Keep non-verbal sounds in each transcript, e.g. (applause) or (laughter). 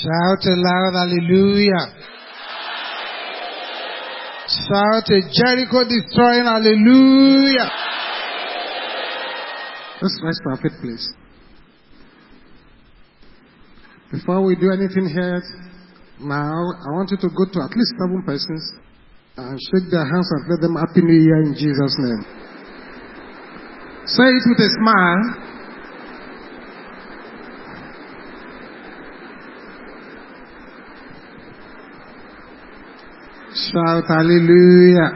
Shout aloud, hallelujah. Shout a Jericho destroying, hallelujah. Let's rise to our feet, please. Before we do anything here, now I want you to go to at least seven persons and shake their hands and let them Happy New Year in Jesus' name. Say it with a smile. Shout hallelujah.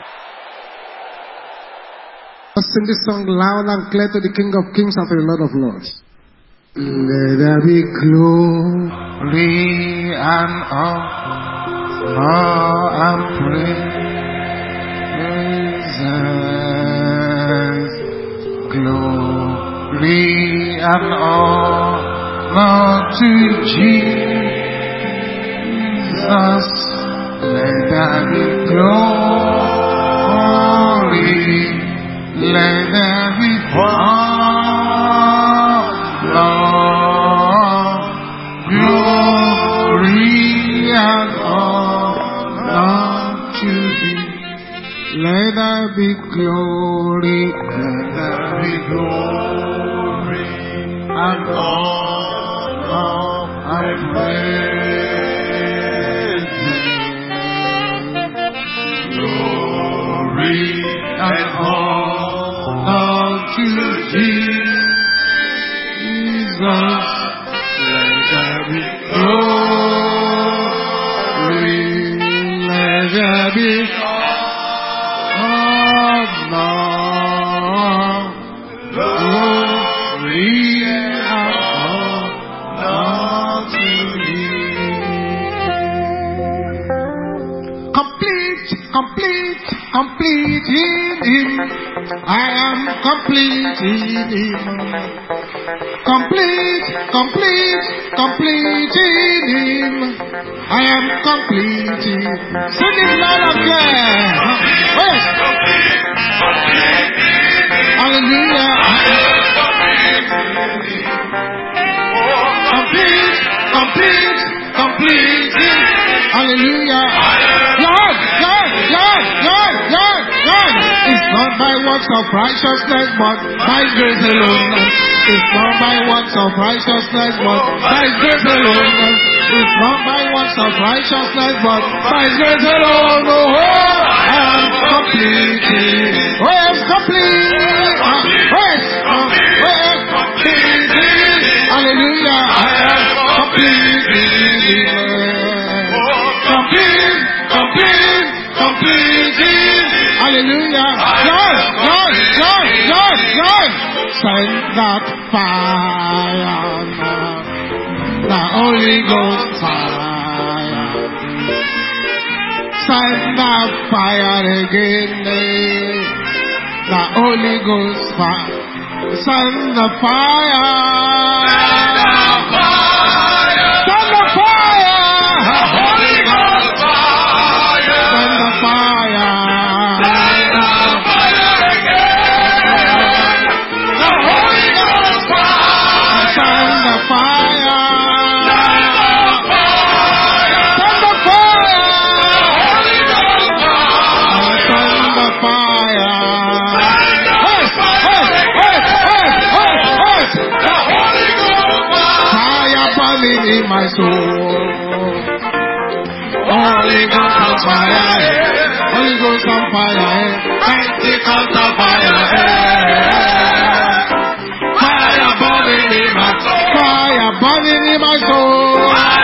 Let's sing this song loud and clear to the King of Kings and the Lord of Lords. Let there be glory and honor and praises. Glory and honor to Jesus. Let there be glory. Let there be. Glory and honor to Thee. Let there be glory. Complete in Him. Complete, complete, complete in Him. I am complete in Sing it loud clear. Yes. Hallelujah. Complete, complete, complete Hallelujah. Lord, Lord, Lord, Lord, Lord, Lord. It's not by works of righteousness, but by grace alone. It's not by works of righteousness, but by grace alone. It's not by works of righteousness, but by grace alone. Oh, I am complete. Oh, I am complete. Oh. Oh. Complete. Hallelujah. I am complete. Complete, complete, complete. Hallelujah. Lord, Lord, Lord, Lord, Lord. Send that fire now. The Holy Ghost fire. Send that fire again. The Holy Ghost fire. Send the fire. In my soul. Holy Ghost on fire. Holy Ghost on fire. Pentecost on fire. Fire burning in my Fire burning in my soul.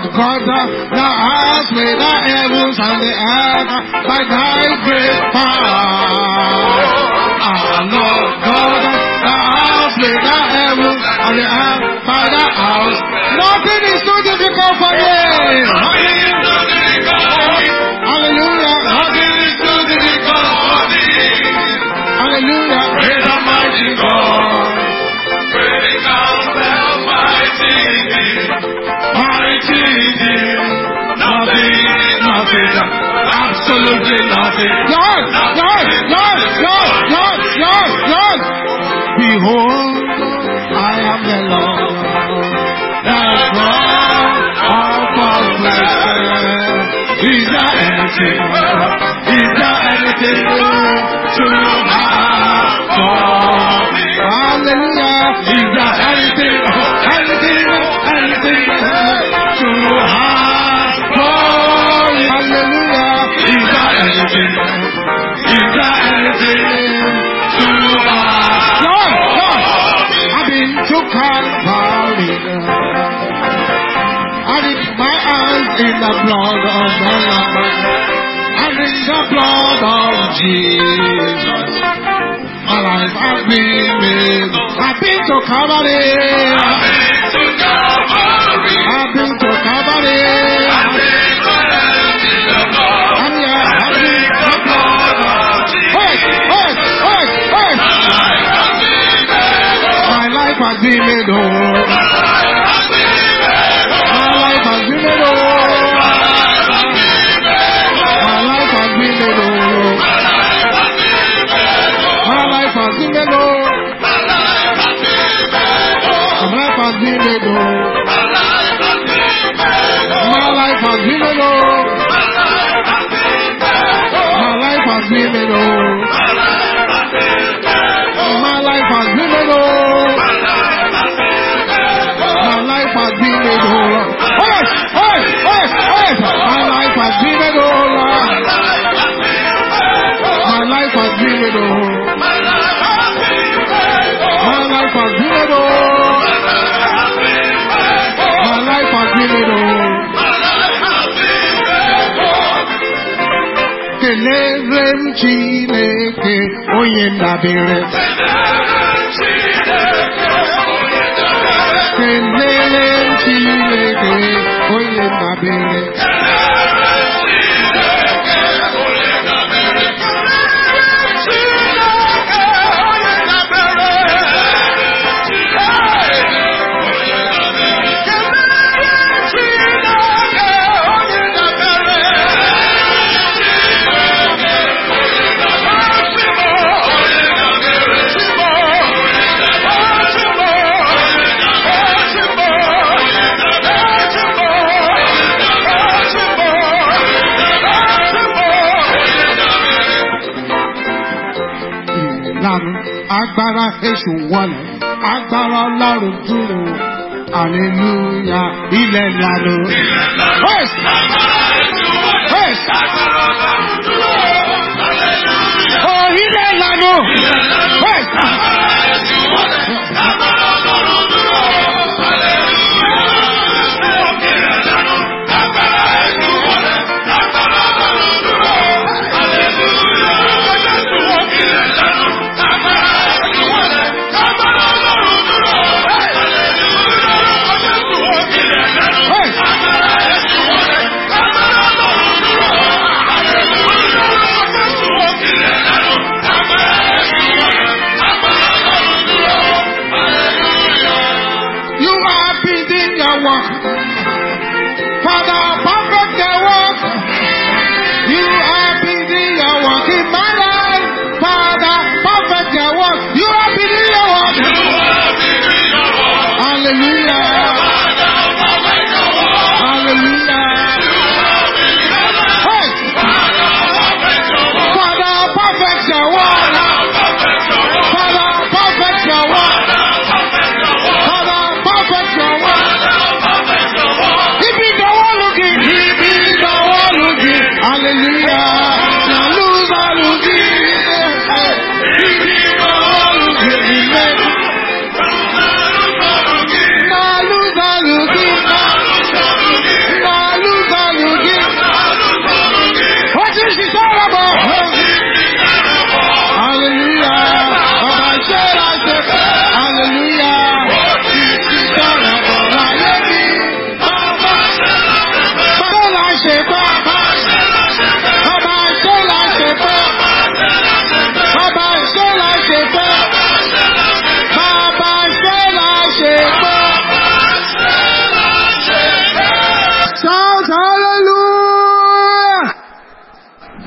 Lord uh, uh, oh, God, uh, thou hast made the heavens and the earth by thy great power. Our Lord God, thou hast made the heavens and the earth by thy house. Nothing is too difficult for you. Hallelujah. Nothing is too difficult for thee. Hallelujah. Praise the mighty God. Lord, Lord, Lord, Lord, Lord, Lord. Behold, I am the Lord. Is anything? Is too hard for. Is hard for? Hallelujah. Is there anything? Is there anything too hard? Lord, Lord, I've been to Calvary. I did my hands in the blood of the Lamb and in the blood of Jesus. My life has been made. I've been to Calvary. I've been to Calvary. I've been to the has been made whole. given, oh. My life has given, oh. My life has given, oh. Hey, hey, hey, hey. My life has given, oh. My life has given, oh. My life has given, oh. My life has given, oh. Kelere m Chineke onye ndabere. Chineke onye ndabere. Agbára èṣù wọlé, agbára ọlọ́run dúró. Hallelujah, ilẹ̀ ìlànà. Hey! Oh, ilẹ̀ ìlànà. Hallelujah. Hallelujah. Hey! Father, perfect your work.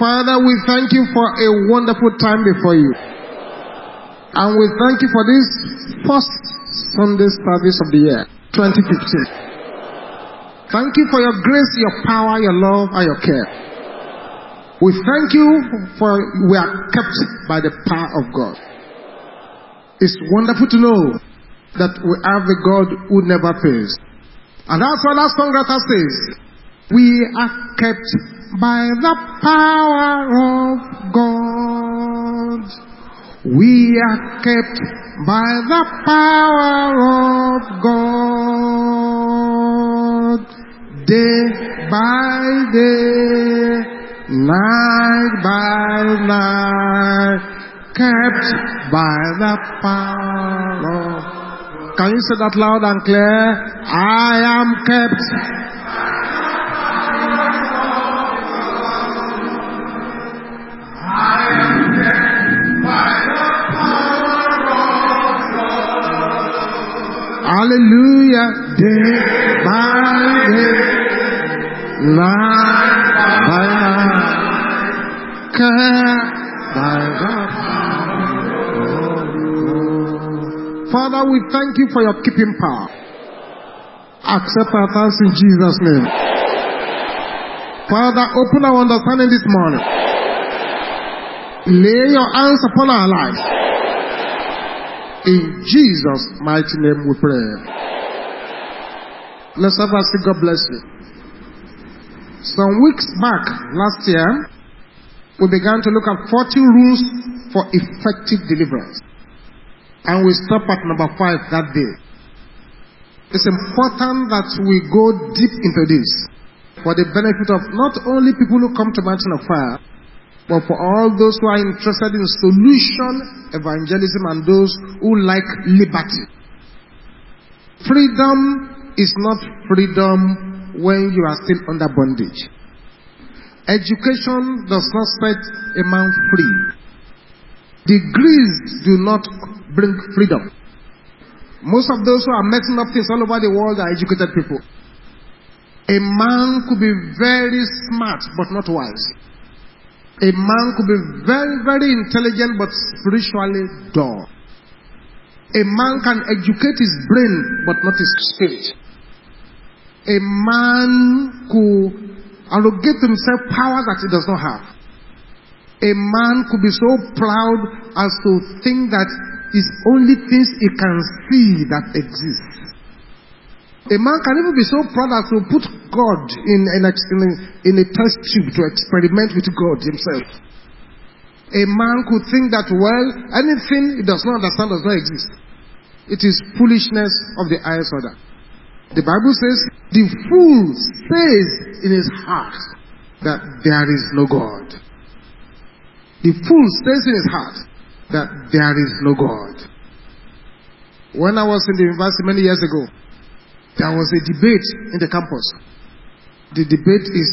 Father, we thank you for a wonderful time before you. And we thank you for this first Sunday service of the year, 2015. Thank you for your grace, your power, your love, and your care. We thank you for we are kept by the power of God. It's wonderful to know that we have a God who never fails. And that's what that songwriter says. We are kept by the power of God. We are kept by the power of God. Day by day, night by night, kept by the power of God. Can you say that loud and clear? I am kept. Hallelujah. Day by day, night by night, kept by the Father, we thank you for your keeping power. Accept our thanks in Jesus' name. Father, open our understanding this morning. Lay your hands upon our lives. In Jesus' mighty name we pray. Let's have a say, God bless you. Some weeks back, last year, we began to look at 40 rules for effective deliverance. And we stopped at number five that day. It's important that we go deep into this for the benefit of not only people who come to Mountain of Fire, but for all those who are interested in solution evangelism and those who like liberty. Freedom is not freedom when you are still under bondage. Education does not set a man free. Degrees do not bring freedom. Most of those who are messing up things all over the world are educated people. A man could be very smart but not wise. A man could be very, very intelligent but spiritually dull. A man can educate his brain but not his spirit. A man could arrogate himself power that he does not have. A man could be so proud as to think that it's only things he can see that exist. A man can even be so proud as to put God in, in, a, in a test tube to experiment with God himself. A man could think that, well, anything he does not understand does not exist. It is foolishness of the highest order. The Bible says, the fool says in his heart that there is no God. The fool says in his heart that there is no God. When I was in the university many years ago, there was a debate in the campus. The debate is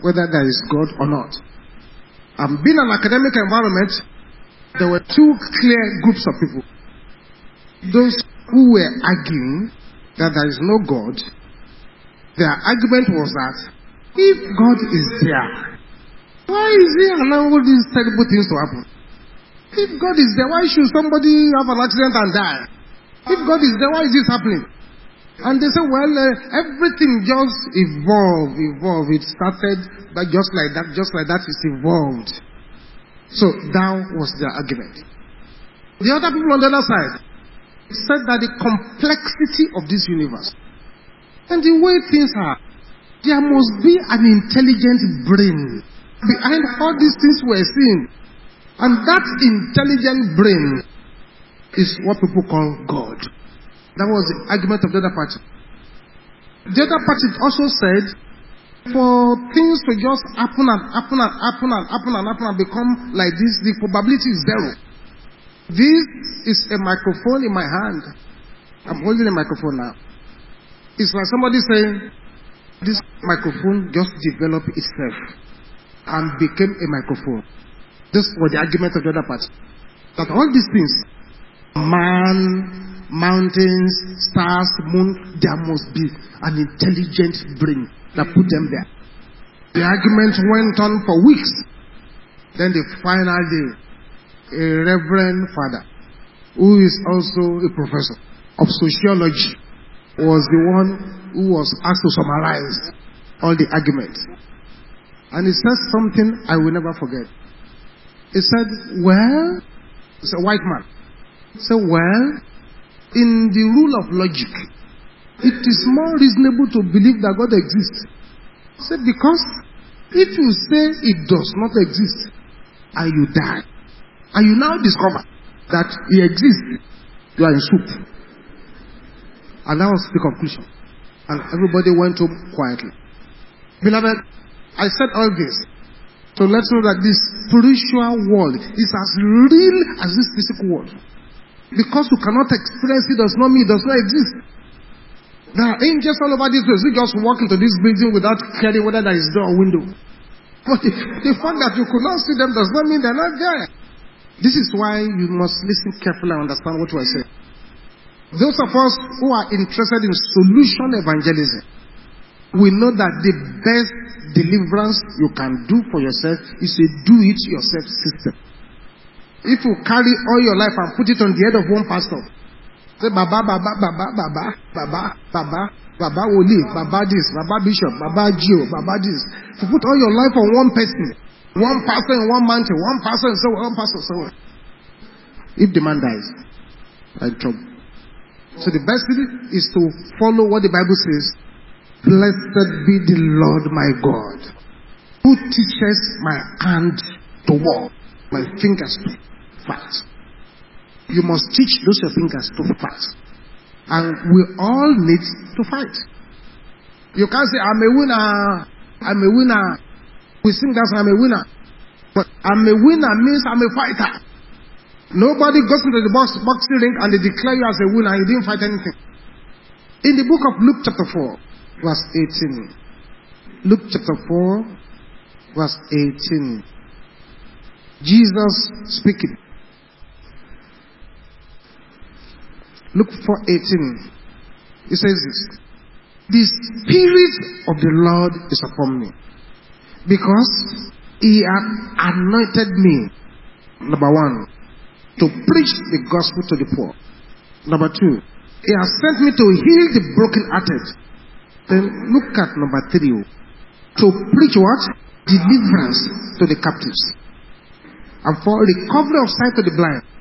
whether there is God or not. And being an academic environment, there were two clear groups of people. Those who were arguing that there is no God, their argument was that if God is there, why is he allowing all these terrible things to happen? If God is there, why should somebody have an accident and die? If God is there, why is this happening? And they say, well, uh, everything just evolved, evolved. It started by just like that, just like that, it's evolved. So that was their argument. The other people on the other side said that the complexity of this universe and the way things are, there must be an intelligent brain behind all these things we're seeing. And that intelligent brain is what people call God. That was the argument of the other party. The other party also said, for things to just happen and happen and happen and happen and happen and become like this, the probability is zero. This is a microphone in my hand. I'm holding a microphone now. It's like somebody saying, this microphone just developed itself and became a microphone. This was the argument of the other party. That all these things, man, mountains, stars, moon, there must be an intelligent brain that put them there. The argument went on for weeks. Then the final day, a reverend father, who is also a professor of sociology, was the one who was asked to summarize all the arguments. And he said something I will never forget. He said, Well, it's a white man. He said, Well, in the rule of logic, it is more reasonable to believe that God exists. Said, Because if you say it does not exist and you die, and you now discover that he exists, you are in soup. And that was the conclusion. And everybody went home quietly. Beloved, I said all this to let you know that this spiritual world is as real as this physical world. Because you cannot experience it does not mean it does not exist. There are angels all over this place. We just walk into this building without caring whether there is door or window. But the, the fact that you could not see them does not mean they're not there. This is why you must listen carefully and understand what I say. Those of us who are interested in solution evangelism, we know that the best deliverance you can do for yourself is a do it yourself system. If you carry all your life and put it on the head of one pastor, say Baba, Baba, Baba, Baba, Baba, Baba, Baba Woli, Baba this, Baba Bishop, Baba Gio, Baba this. If you put all your life on one person, one pastor in one mountain, one pastor in so one pastor so on. If the man dies, like trouble. So the best thing is to follow what the Bible says. Blessed be the Lord my God, who teaches my hand to walk, my fingers to fight. You must teach those your fingers to fight. And we all need to fight. You can't say, I'm a winner, I'm a winner. We sing that I'm a winner. But I'm a winner means I'm a fighter. Nobody goes into the box, boxing ring and they declare you as a winner and you didn't fight anything. In the book of Luke chapter 4, verse 18. Luke chapter 4, verse 18. Jesus speaking. Luke 4, 18. He says this. The Spirit of the Lord is upon me. Because He hath anointed me, number one, to preach the gospel to the poor. Number two, He has sent me to heal the brokenhearted. Then look at number three. Oh, to preach what? Deliverance to the captives. And for recovery of sight to the blind.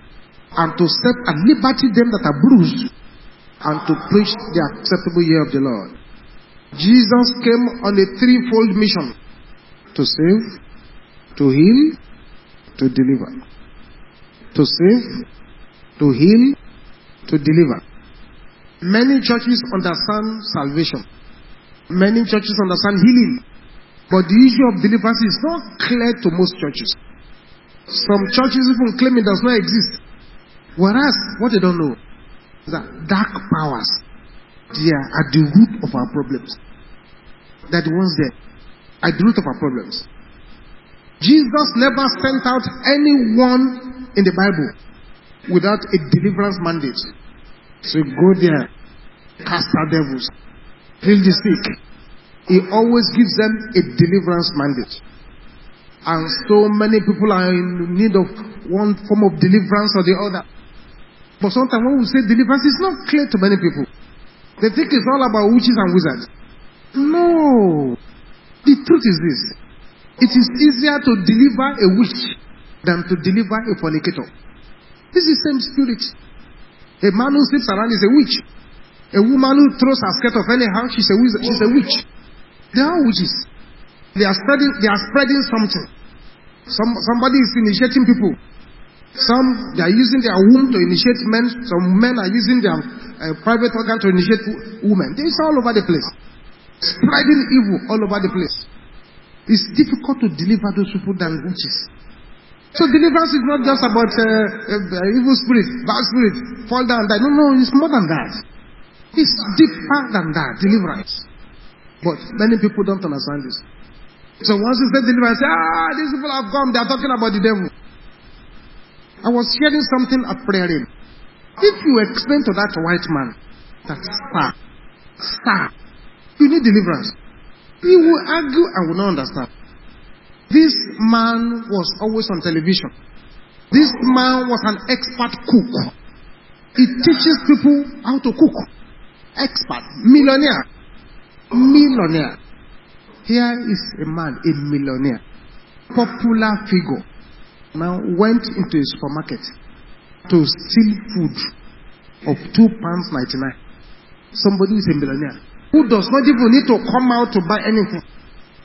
And to set at liberty them that are bruised. And to preach the acceptable year of the Lord. Jesus came on a threefold mission. To save, to heal, to deliver. To save, to heal, to deliver. Many churches understand salvation. Many churches understand healing. But the issue of deliverance is not clear to most churches. Some churches even claim it does not exist. Whereas, what they don't know is that dark powers, they are at the root of our problems. They're the ones there, at the root of our problems. Jesus never sent out anyone in the Bible without a deliverance mandate. So go there, cast out devils, heal the sick. He always gives them a deliverance mandate. And so many people are in need of one form of deliverance or the other. But sometimes when we say deliverance, it's not clear to many people. They think it's all about witches and wizards. No. The truth is this. It is easier to deliver a witch than to deliver a fornicator. This is the same spirit. A man who sleeps around is a witch. A woman who throws her skirt off anyhow, she's a wizard, she's a witch. They are witches. They are spreading they are spreading something. Some somebody is initiating people. Some they are using their womb to initiate men. Some men are using their uh, private organ to initiate women. It's all over the place. Spreading evil all over the place. It's difficult to deliver those people than witches. So deliverance is not just about uh, uh, evil spirit, bad spirit, fall down, die. No, no, it's more than that. It's deeper than that, deliverance. But many people don't understand this. So once you say deliverance, say, ah, these people have come, they are talking about the devil. I was hearing something at prayer in. If you explain to that white man that star, star, you need deliverance, he will argue and will not understand. This man was always on television. This man was an expert cook. He teaches people how to cook. Expert, millionaire, millionaire. Here is a man, a millionaire, popular figure. Now went into a supermarket to steal food of two pounds ninety nine. Somebody is a millionaire who does not even need to come out to buy anything.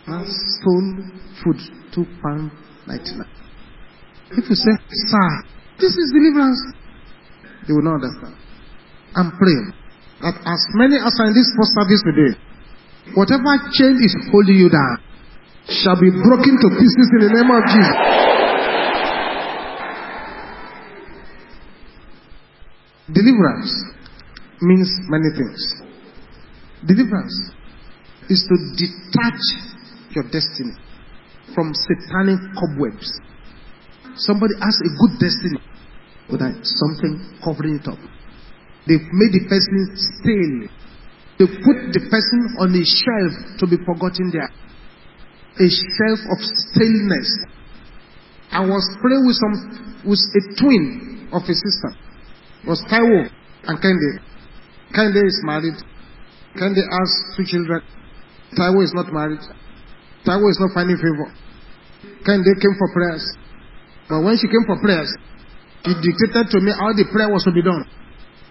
Now stole food two pounds ninety nine. If you say, Sir, this is deliverance, they will not understand. I'm praying that as many as are in this first service today, whatever chain is holding you down shall be broken to pieces in the name of Jesus. Deliverance means many things. Deliverance is to detach your destiny from satanic cobwebs. Somebody has a good destiny, but something covering it up. They've made the person stale. They put the person on a shelf to be forgotten there. A shelf of staleness. I was praying with some with a twin of a sister. Was Taiwo and Kehinde. Kehinde is married. Kehinde has two children. Taiwo is not married. Taiwo is not finding favor. Kehinde came for prayers. But when she came for prayers, she dictated to me how the prayer was to be done.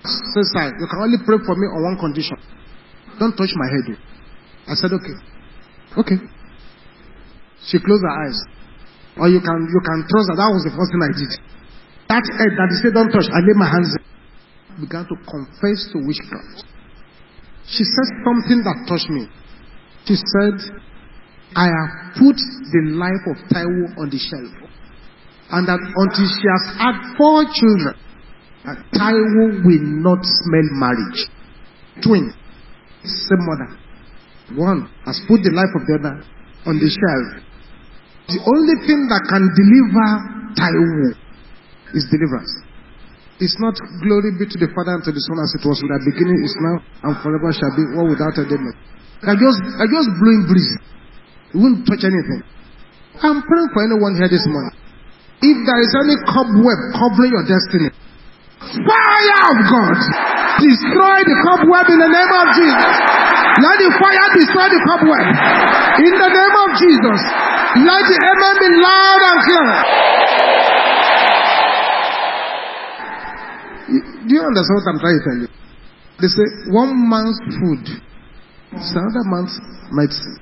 Sister, you can only pray for me on one condition. Don't touch my head. I said, okay. Okay. She closed her eyes. Or you can you can trust that that was the first thing I did. That head that he said don't touch, I laid my hands. Began to confess to witchcraft. She said something that touched me. She said, I have put the life of Taiwo on the shelf. And that until she has had four children, Taiwo will not smell marriage. Twin, same mother. One has put the life of the other on the shelf. The only thing that can deliver Taiwo is deliverance. It's not glory be to the Father and to the Son as it was in the beginning, is now, and forever shall be, one without a demon. I just, I just blowing breeze. It won't touch anything. I'm praying for anyone here this morning. If there is any cobweb covering your destiny, fire of God, destroy the cobweb in the name of Jesus. Let the fire destroy the cobweb in the name of Jesus. Let the amen be loud and clear. Do you understand what I'm trying to tell you? They say one man's food is another man's medicine.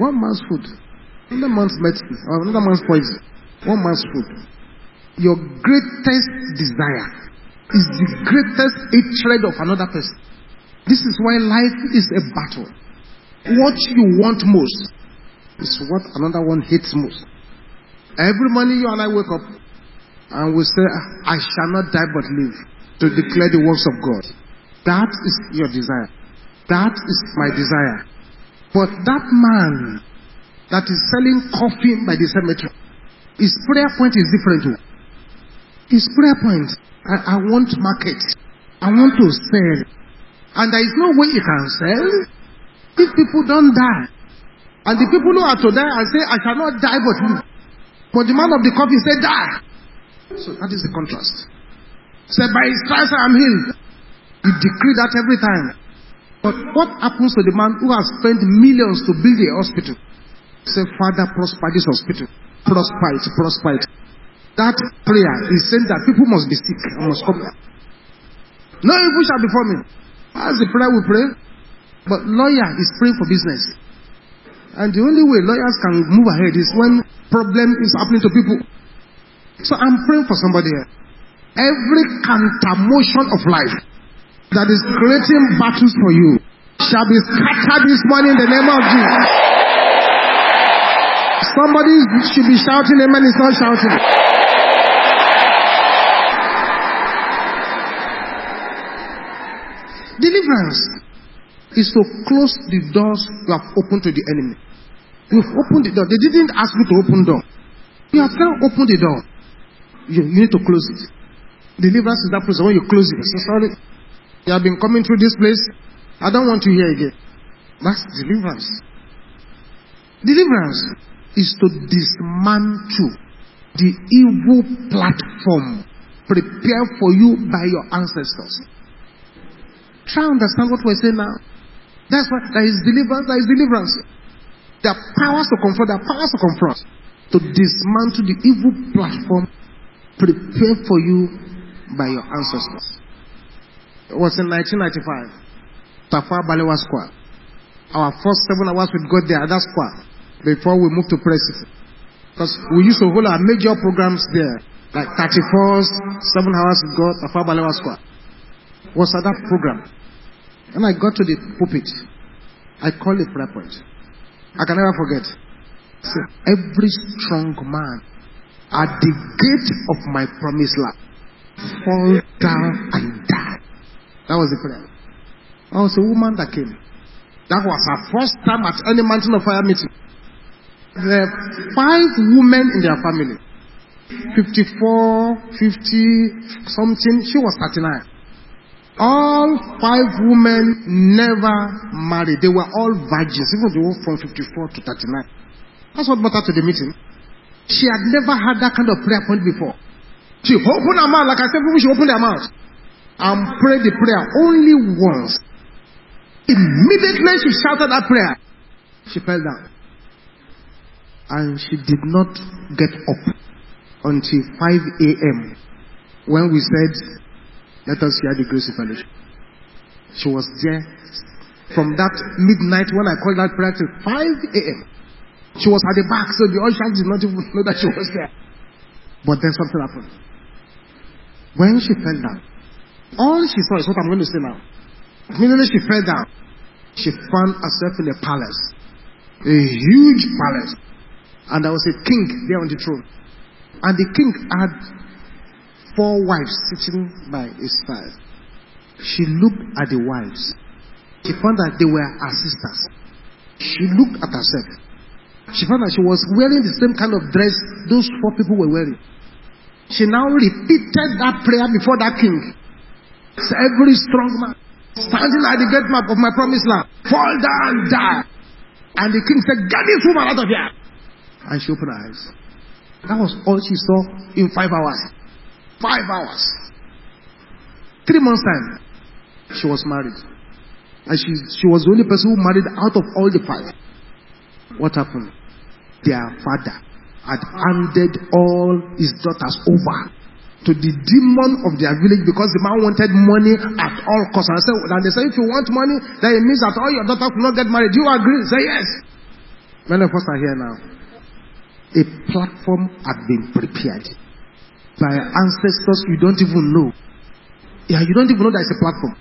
One man's food, another man's medicine, or another man's poison. One man's food. Your greatest desire is the greatest hatred of another person. This is why life is a battle. What you want most is what another one hates most. Every morning you and I wake up and we say, ah, I shall not die but live to declare the works of God. That is your desire. That is my desire. But that man that is selling coffee by the cemetery, his prayer point is different. His prayer point, I, I want market. I want to sell. And there is no way he can sell if people don't die. And the people who are to die and say, I shall not die but live. But the man of the coffee said, die. So that is the contrast. Said, by his stripes I am healed. He decreed that every time. But what happens to the man who has spent millions to build a hospital? Say, Father, prosper this hospital. Prosper it, prosper it. That prayer is saying that people must be sick and must come. No evil shall befall me. That's the prayer we pray. But lawyer is praying for business. And the only way lawyers can move ahead is when problem is happening to people. So I'm praying for somebody here. Every counter motion of life that is creating battles for you shall be scattered this morning in the name of Jesus. Somebody should be shouting, Amen is not shouting. Deliverance is to close the doors you have opened to the enemy. You've opened the door. They didn't ask you to open the door. You have now opened the door. You, you need to close it. Deliverance is that process when you close it. So sorry. You have been coming through this place. I don't want to hear again. That's deliverance. Deliverance is to dismantle the evil platform prepared for you by your ancestors. Try to understand what we're saying now. That's why there is deliverance, there is deliverance. There are powers to confront, there are powers to confront. To dismantle the evil platform prepared for you by your ancestors. It was in 1995. Tafawa Balewa Square. Our first seven hours with God there at that square before we moved to President. Because we used to hold our major programs there, like 31st, seven hours with God, Tafawa Balewa Square. Was at that program. When I got to the pulpit, I called a prayer point. I can never forget. Say, every strong man at the gate of my promised land fall down and die. That was the prayer. I was a woman that came. That was her first time at any mountain of fire meeting. There were five women in their family. 54, 50, something. She was 39. All five women never married. They were all virgins, even they were from 54 to 39. That's what brought her to the meeting. She had never had that kind of prayer point before. She opened her mouth, like I said, people should open their mouth and pray the prayer only once. Immediately she shouted that prayer, she fell down. And she did not get up until 5 a.m. when we said, Let us hear the grace of fellowship. She was there from that midnight when I called that prayer to 5 a.m. She was at the back, so the ushers did not even know that she was there. But then something happened. When she fell down, all she saw is what I'm going to say now. Immediately she fell down, she found herself in a palace, a huge palace, and there was a king there on the throne. And the king had four wives sitting by his side. She looked at the wives. She found that they were her sisters. She looked at herself. She found that she was wearing the same kind of dress those four people were wearing. She now repeated that prayer before that king. So every strong man standing at the gate map of my promised land, fall down and die. And the king said, Get this woman out of here. And she opened her eyes. That was all she saw in five hours. Five hours. Three months' time, she was married. And she, she was the only person who married out of all the five. What happened? Their father had handed all his daughters over to the demon of their village because the man wanted money at all costs. And, said, and they said, if you want money, then it means that all your daughters will not get married. Do you agree? Say yes. Many of us are here now. A platform had been prepared by ancestors you don't even know. Yeah, you don't even know there's a platform.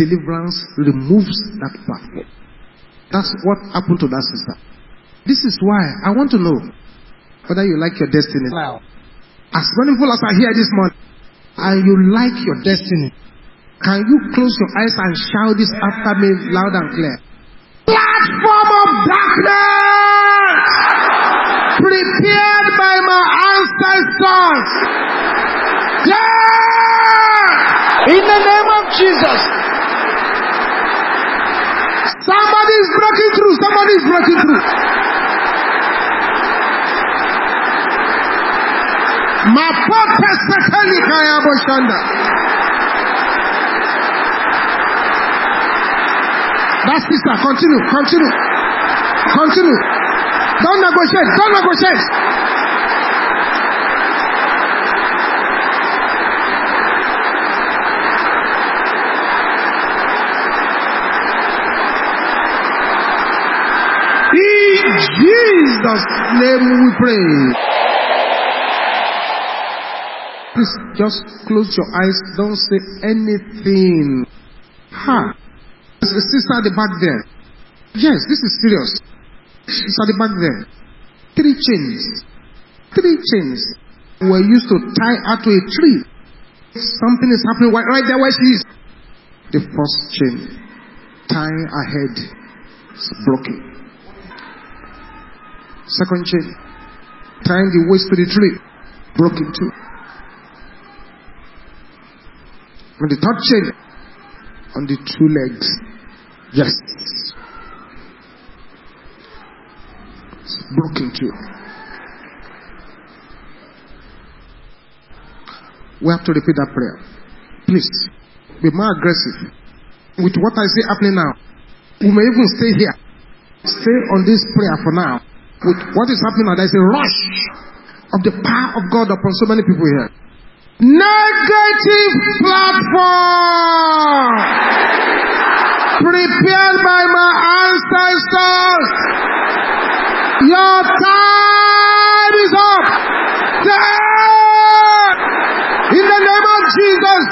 Deliverance removes that platform. That's what happened to that sister. This is why I want to know whether you like your destiny. As many people as are here this morning, and you like your destiny, can you close your eyes and shout this after me loud and clear? Platform of darkness prepared by my ancestors. Yeah! in the name of Jesus, Somebody is breaking through. Somebody is breaking through. Mapote sekeli kaya boshanda. That sister, continue, continue, continue. Don't negotiate, don't negotiate. In Jesus' name we pray. Please just close your eyes. Don't say anything. Ha! There's a sister at the back there. Yes, this is serious. She's at the back there. Three chains. Three chains were used to tie her to a tree. Something is happening right, right there where she is. The first chain, tying her head, is broken. Second chain, tying the waist to the tree, broken too. On the third chain, on the two legs, yes, it's broken too. We have to repeat that prayer. Please, be more aggressive. With what I see happening now, we may even stay here. Stay on this prayer for now. With what is happening now, there's a rush of the power of God upon so many people here. Negative platform prepared by my ancestors. Your time is up. Dead! In the name of Jesus.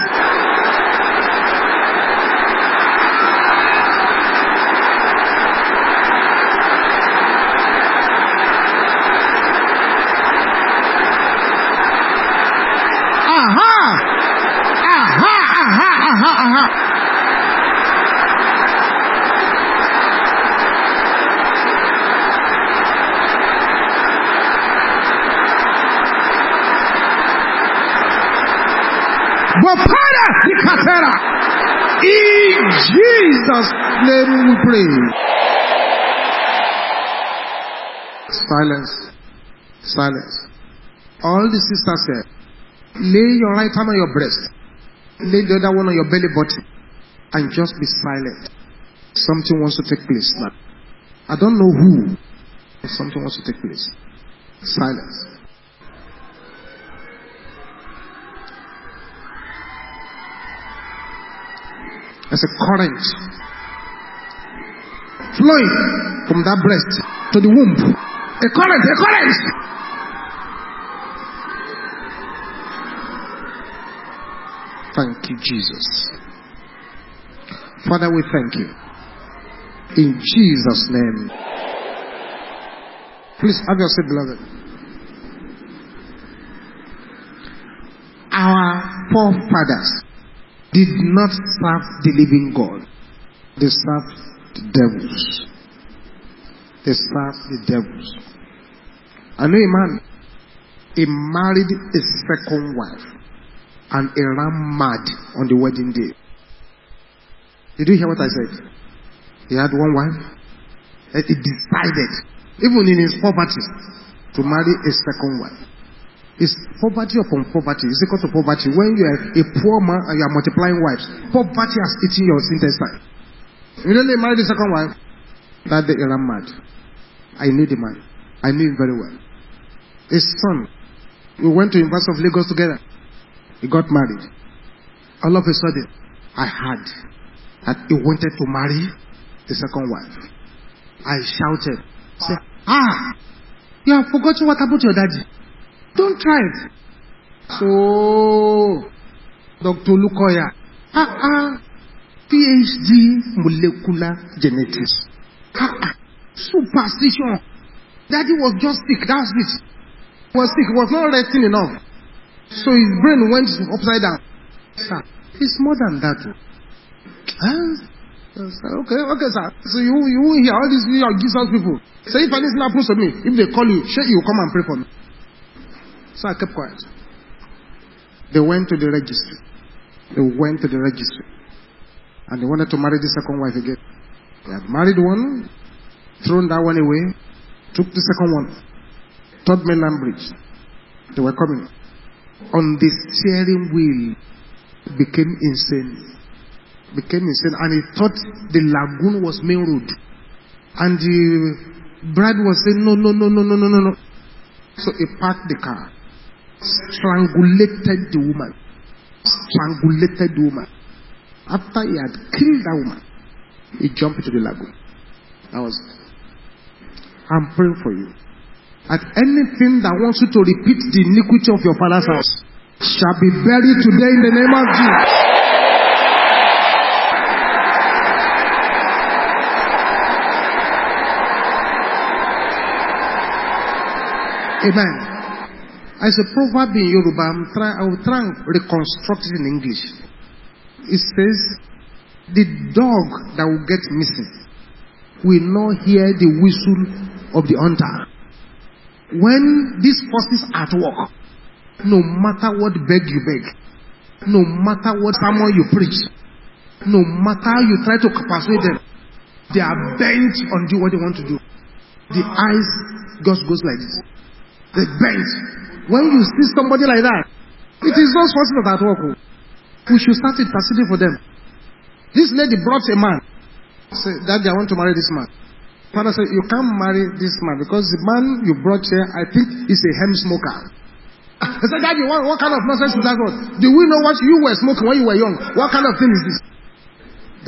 Aha! Aha! Aha! Aha! Aha! In Jesus' name we pray. Silence. Silence. All the sisters said, lay your right hand on your breast, lay the other one on your belly button, and just be silent. Something wants to take place. I don't know who, something wants to take place. Silence. There's a current flowing from that breast to the womb. A current, a current. Thank you, Jesus. Father, we thank you. In Jesus' name. Please have your seat, beloved. Our forefathers did not serve the living God. They served the devils. They served the devils. I know a man, he married a second wife and he ran mad on the wedding day. Did you hear what I said? He had one wife and he decided, even in his poverty, to marry a second wife. It's poverty upon poverty. It's equal to poverty. When you are a poor man and you are multiplying wives, poverty has eaten your intestine. You know, they married the second wife. That day, ran mad. I knew the man. I knew him very well. His son. We went to University of Lagos together. He got married. All of a sudden, I heard that he wanted to marry the second wife. I shouted, say, Ah, you have forgotten what about your daddy. Don't try it. So, Dr. Olukoya, ah, ah, PhD molecular genetics. Ah, ah, superstition. Daddy was just sick, that's it. He was sick, he was not resting enough. So his brain went upside down. Sir, it's more than that. Huh? Okay, okay, sir. So you you hear all these Jesus people. Say if anything happens to me, if they call you, sure you come and pray for me. So I kept quiet. They went to the registry. They went to the registry. And they wanted to marry the second wife again. They had married one, thrown that one away, took the second one. Third mainland bridge. They were coming. On the steering wheel became insane. Became insane. And he thought the lagoon was main road. And the bride was saying, no, no, no, no, no, no, no, no. So he parked the car strangulated the woman. Strangulated the woman. After he had killed that woman, he jumped into the lagoon. That was. I'm praying for you. At anything that wants you to repeat the iniquity of your father's house shall be buried today in the name of Jesus. Amen. As a proverb in Yoruba, I'm try, I will try and reconstruct it in English. It says, the dog that will get missing will not hear the whistle of the hunter. When these forces at work, no matter what beg you beg, no matter what sermon you preach, no matter how you try to persuade them, they are bent on doing what they want to do. The eyes just goes like this. They bend. When you see somebody like that, it is those forces that at work. We should start interceding for them. This lady brought a man. Say, Daddy, I want to marry this man. Father said, You can't marry this man because the man you brought here, I think, is a hem smoker. (laughs) I said, Daddy, what, what kind of nonsense is that? God? Do we know what you were smoking when you were young? What kind of thing is this?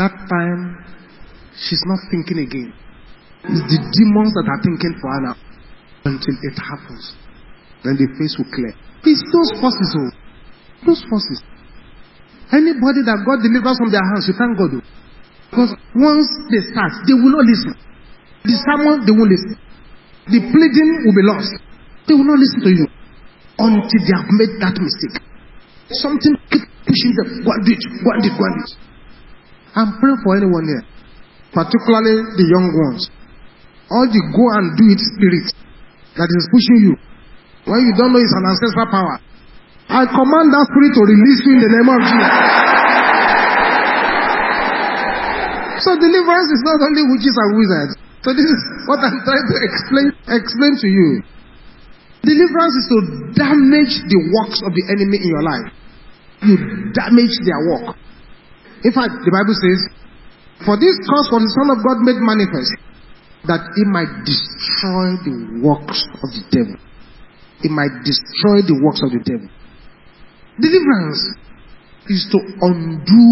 That time, she's not thinking again. It's the demons that are thinking for her now. Until it happens. Then the face will clear. It's those forces, oh. Those forces. Anybody that God delivers from their hands, you thank God. oh. Because once they start, they will not listen. The sermon, they won't listen. The pleading will be lost. They will not listen to you until they have made that mistake. Something keep pushing them. Go and do it. Go do. I'm praying for anyone here, particularly the young ones. All the go and do it spirit that is pushing you when you don't know it's an ancestral power. I command that spirit to release you in the name of Jesus. So deliverance is not only witches and wizards. So this is what I'm trying to explain explain to you. Deliverance is to damage the works of the enemy in your life. You damage their work. In fact, the Bible says, For this cause was the Son of God made manifest, that he might destroy the works of the devil. He might destroy the works of the devil. Deliverance is to undo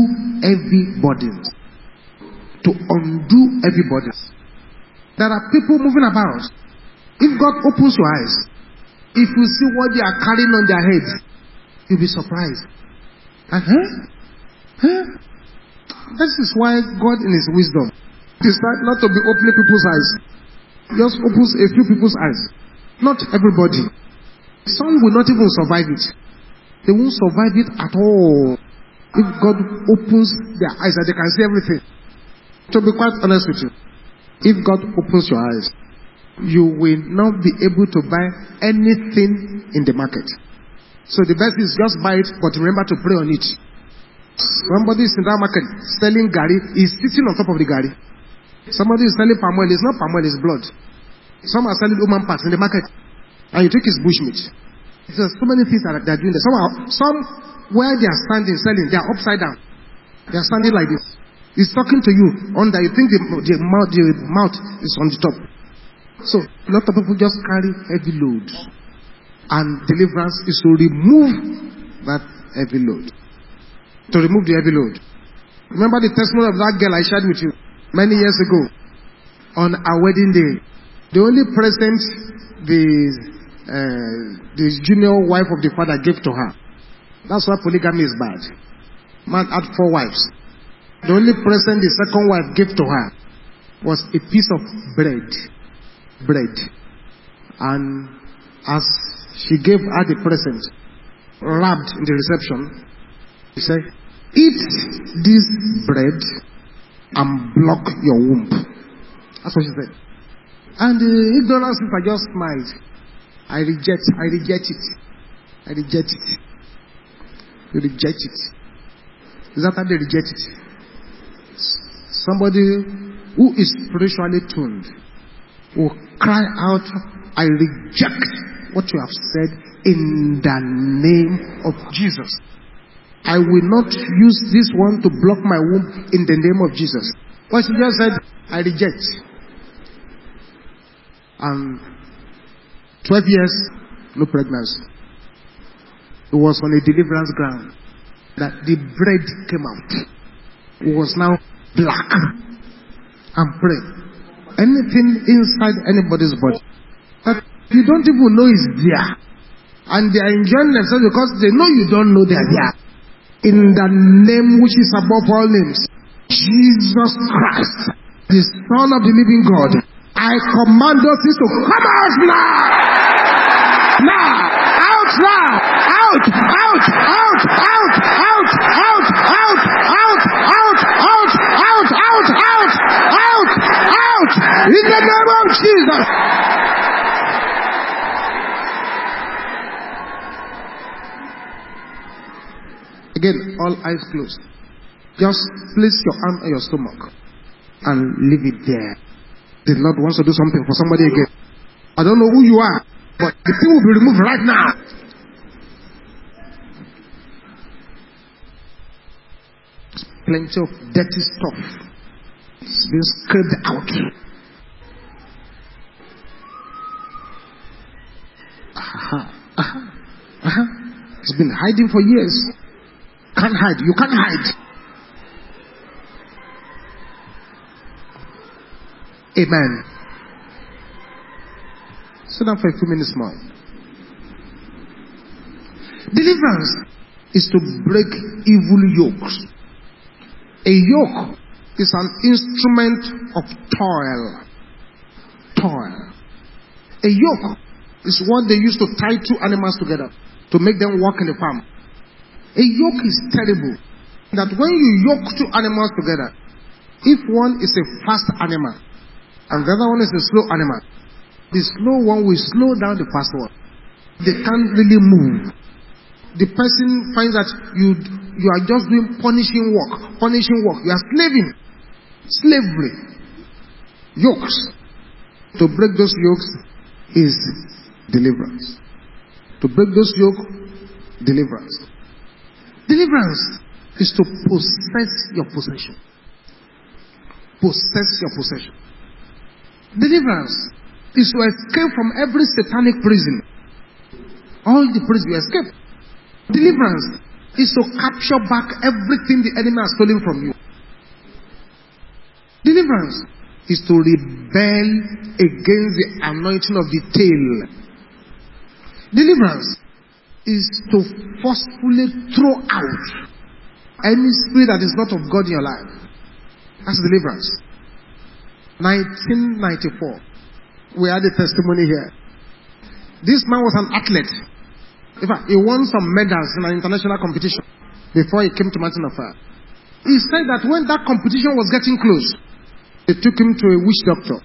every burden. To undo every burden. There are people moving about. If God opens your eyes, if you see what they are carrying on their heads, you'll be surprised. And, huh? Huh? This is why God, in His wisdom, decided not to be opening people's eyes. Just opens a few people's eyes. Not everybody. Some will not even survive it. They won't survive it at all. If God opens their eyes and they can see everything. To be quite honest with you, if God opens your eyes, you will not be able to buy anything in the market. So the best is just buy it, but remember to pray on it. Somebody is in that market selling gari, is sitting on top of the gari. Somebody is selling palm oil, it's not palm oil, it's blood. Some are selling human parts in the market, and you take his bushmeat. So so many things that they are doing there. Some, some where they are standing selling, they are upside down. They are standing like this. He's talking to you under. You think the, the mouth, the mouth is on the top. So a lot of people just carry heavy loads, and deliverance is to remove that heavy load. To remove the heavy load. Remember the testimony of that girl I shared with you many years ago on our wedding day. The only present the uh, the junior wife of the father gave to her. That's why polygamy is bad. Man had four wives. The only present the second wife gave to her was a piece of bread. Bread. And as she gave her the present, wrapped in the reception, she said, Eat this bread and block your womb. That's what she said. And the ignorant sister just smiled. I reject, I reject it. I reject it. You reject it. Is that how they reject it? Somebody who is spiritually tuned will cry out, I reject what you have said in the name of Jesus. I will not use this one to block my womb in the name of Jesus. What she just said, I reject. And 12 years, no pregnancy. It was on a deliverance ground that the bread came out. It was now black and pray. Anything inside anybody's body that you don't even know is there. And they are enjoying themselves because they know you don't know they are there. In the name which is above all names, Jesus Christ, the Son of the living God, I command those things to come out now! Now! Out now! Out! Out! Out! Out! Out! Out! Out! Out! Out! Out! Out! Out! Out! Out! Out! In the name of Jesus! Again, all eyes closed. Just place your arm on your stomach and leave it there. The Lord wants to do something for somebody again. I don't know who you are, but the thing will be removed right now. Plenty of dirty stuff. It's been scraped out. Aha, aha, aha. It's been hiding for years. Can't hide. You can't hide. Amen. Sit down for a few minutes more. Deliverance is to break evil yokes. A yoke is an instrument of toil. Toil. A yoke is what they used to tie two animals together to make them walk in the farm. A yoke is terrible. That when you yoke two animals together, if one is a fast animal and the other one is a slow animal, the slow one will slow down the fast one. They can't really move. The person finds that you you are just doing punishing work, punishing work. You are slaving, slavery, yokes. To break those yokes is deliverance. To break those yokes, deliverance. Deliverance is to possess your possession. Possess your possession. Deliverance is to escape from every satanic prison. All the prisons you escape. Deliverance is to capture back everything the enemy has stolen from you. Deliverance is to rebel against the anointing of the tail. Deliverance is to forcefully throw out any spirit that is not of God in your life. That's deliverance. 1994. We had a testimony here. This man was an athlete. In fact, he won some medals in an international competition before he came to Mountain of Fire. He said that when that competition was getting close, they took him to a witch doctor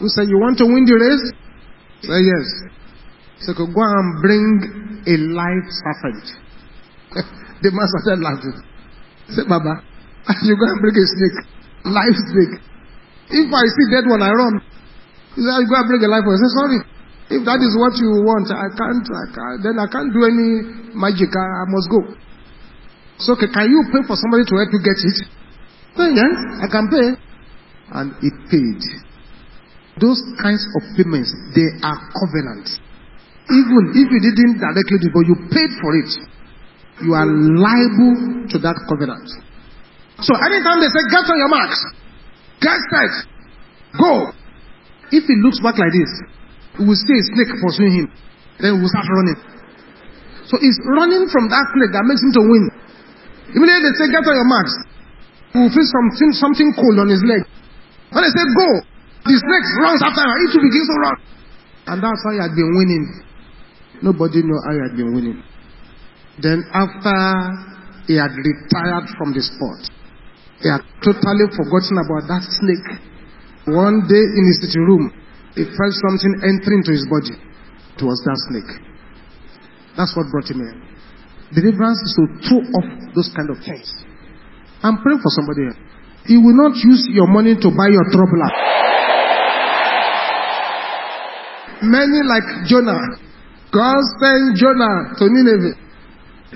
who said, You want to win the race? He said, Yes. So go and bring a live serpent. (laughs) the man started laughing. He said, Baba, (laughs) you go and bring a snake, live snake. If I see dead one, I run. He said, You go and bring a live one. I said, Sorry. If that is what you want, I can't, I can't then I can't do any magic. I, I must go. So, okay, can you pay for somebody to help you get it? Say, yes, I can pay. And he paid. Those kinds of payments, they are covenants. Even if you didn't directly do it, but you paid for it, you are liable to that covenant. So anytime they say, get on your marks, set, go. If he looks back like this, we will see a snake pursuing him. Then we will start running. So it's running from that snake that makes him to win. Immediately they say, get on your marks. We will feel something, something cold on his leg. When they say, go, the snake runs after him. He begins to run. And that's how he had been winning. Nobody knew how he had been winning. Then after he had retired from the sport, he had totally forgotten about that snake. One day in his sitting room, he felt something entering into his body. It was that snake. That's what brought him here. Deliverance is to throw off those kind of things. I'm praying for somebody here. He will not use your money to buy your trouble. Many like Jonah. God sent Jonah to Nineveh.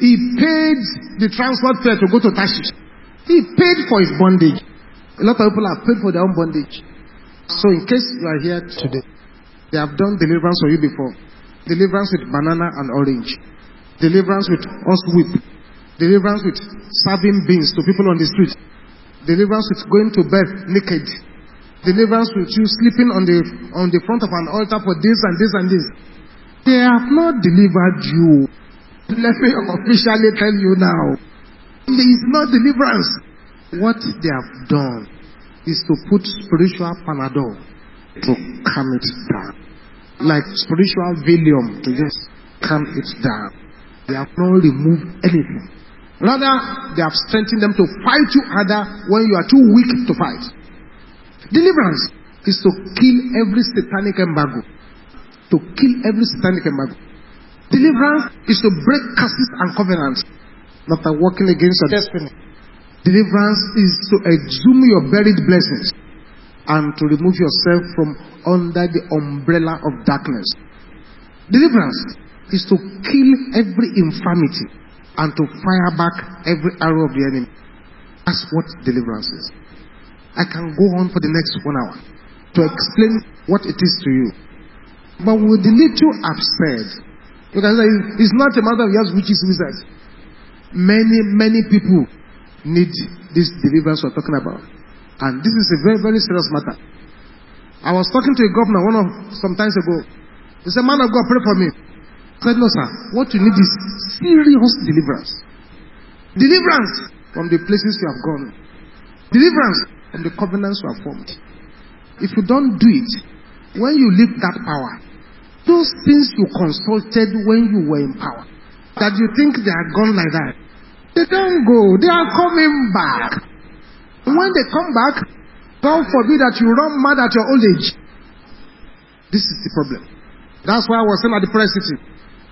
He paid the transport fare to go to Tarshish. He paid for his bondage. A lot of people have paid for their own bondage. So in case you are here today, they have done deliverance for you before. Deliverance with banana and orange. Deliverance with horse whip. Deliverance with serving beans to people on the street. Deliverance with going to bed naked. Deliverance with you sleeping on the on the front of an altar for this and this and this. They have not delivered you. Let me officially tell you now. There is no deliverance. What they have done is to put spiritual panadol to calm it down. Like spiritual Valium to just calm it down. They have not removed anything. Rather, they have strengthened them to fight you harder when you are too weak to fight. Deliverance is to kill every satanic embargo. To kill every satanic embargo. Deliverance is to break curses and covenants that are working against your destiny. Deliverance is to exhume your buried blessings. and to remove yourself from under the umbrella of darkness. Deliverance is to kill every infirmity and to fire back every arrow of the enemy. That's what deliverance is. I can go on for the next one hour to explain what it is to you. But with the little I've said, say it's not a matter of just witches, wizards. Many, many people need this deliverance we're talking about. And this is a very, very serious matter. I was talking to a governor one of some times ago. He said, Man of God, pray for me. I said, No, sir. What you need is serious deliverance. Deliverance from the places you have gone. Deliverance from the covenants you have formed. If you don't do it, when you leave that power, those things you consulted when you were in power, that you think they are gone like that, they don't go. They are coming back. When they come back, God forbid that you run mad at your old age. This is the problem. That's why I was saying at the press city,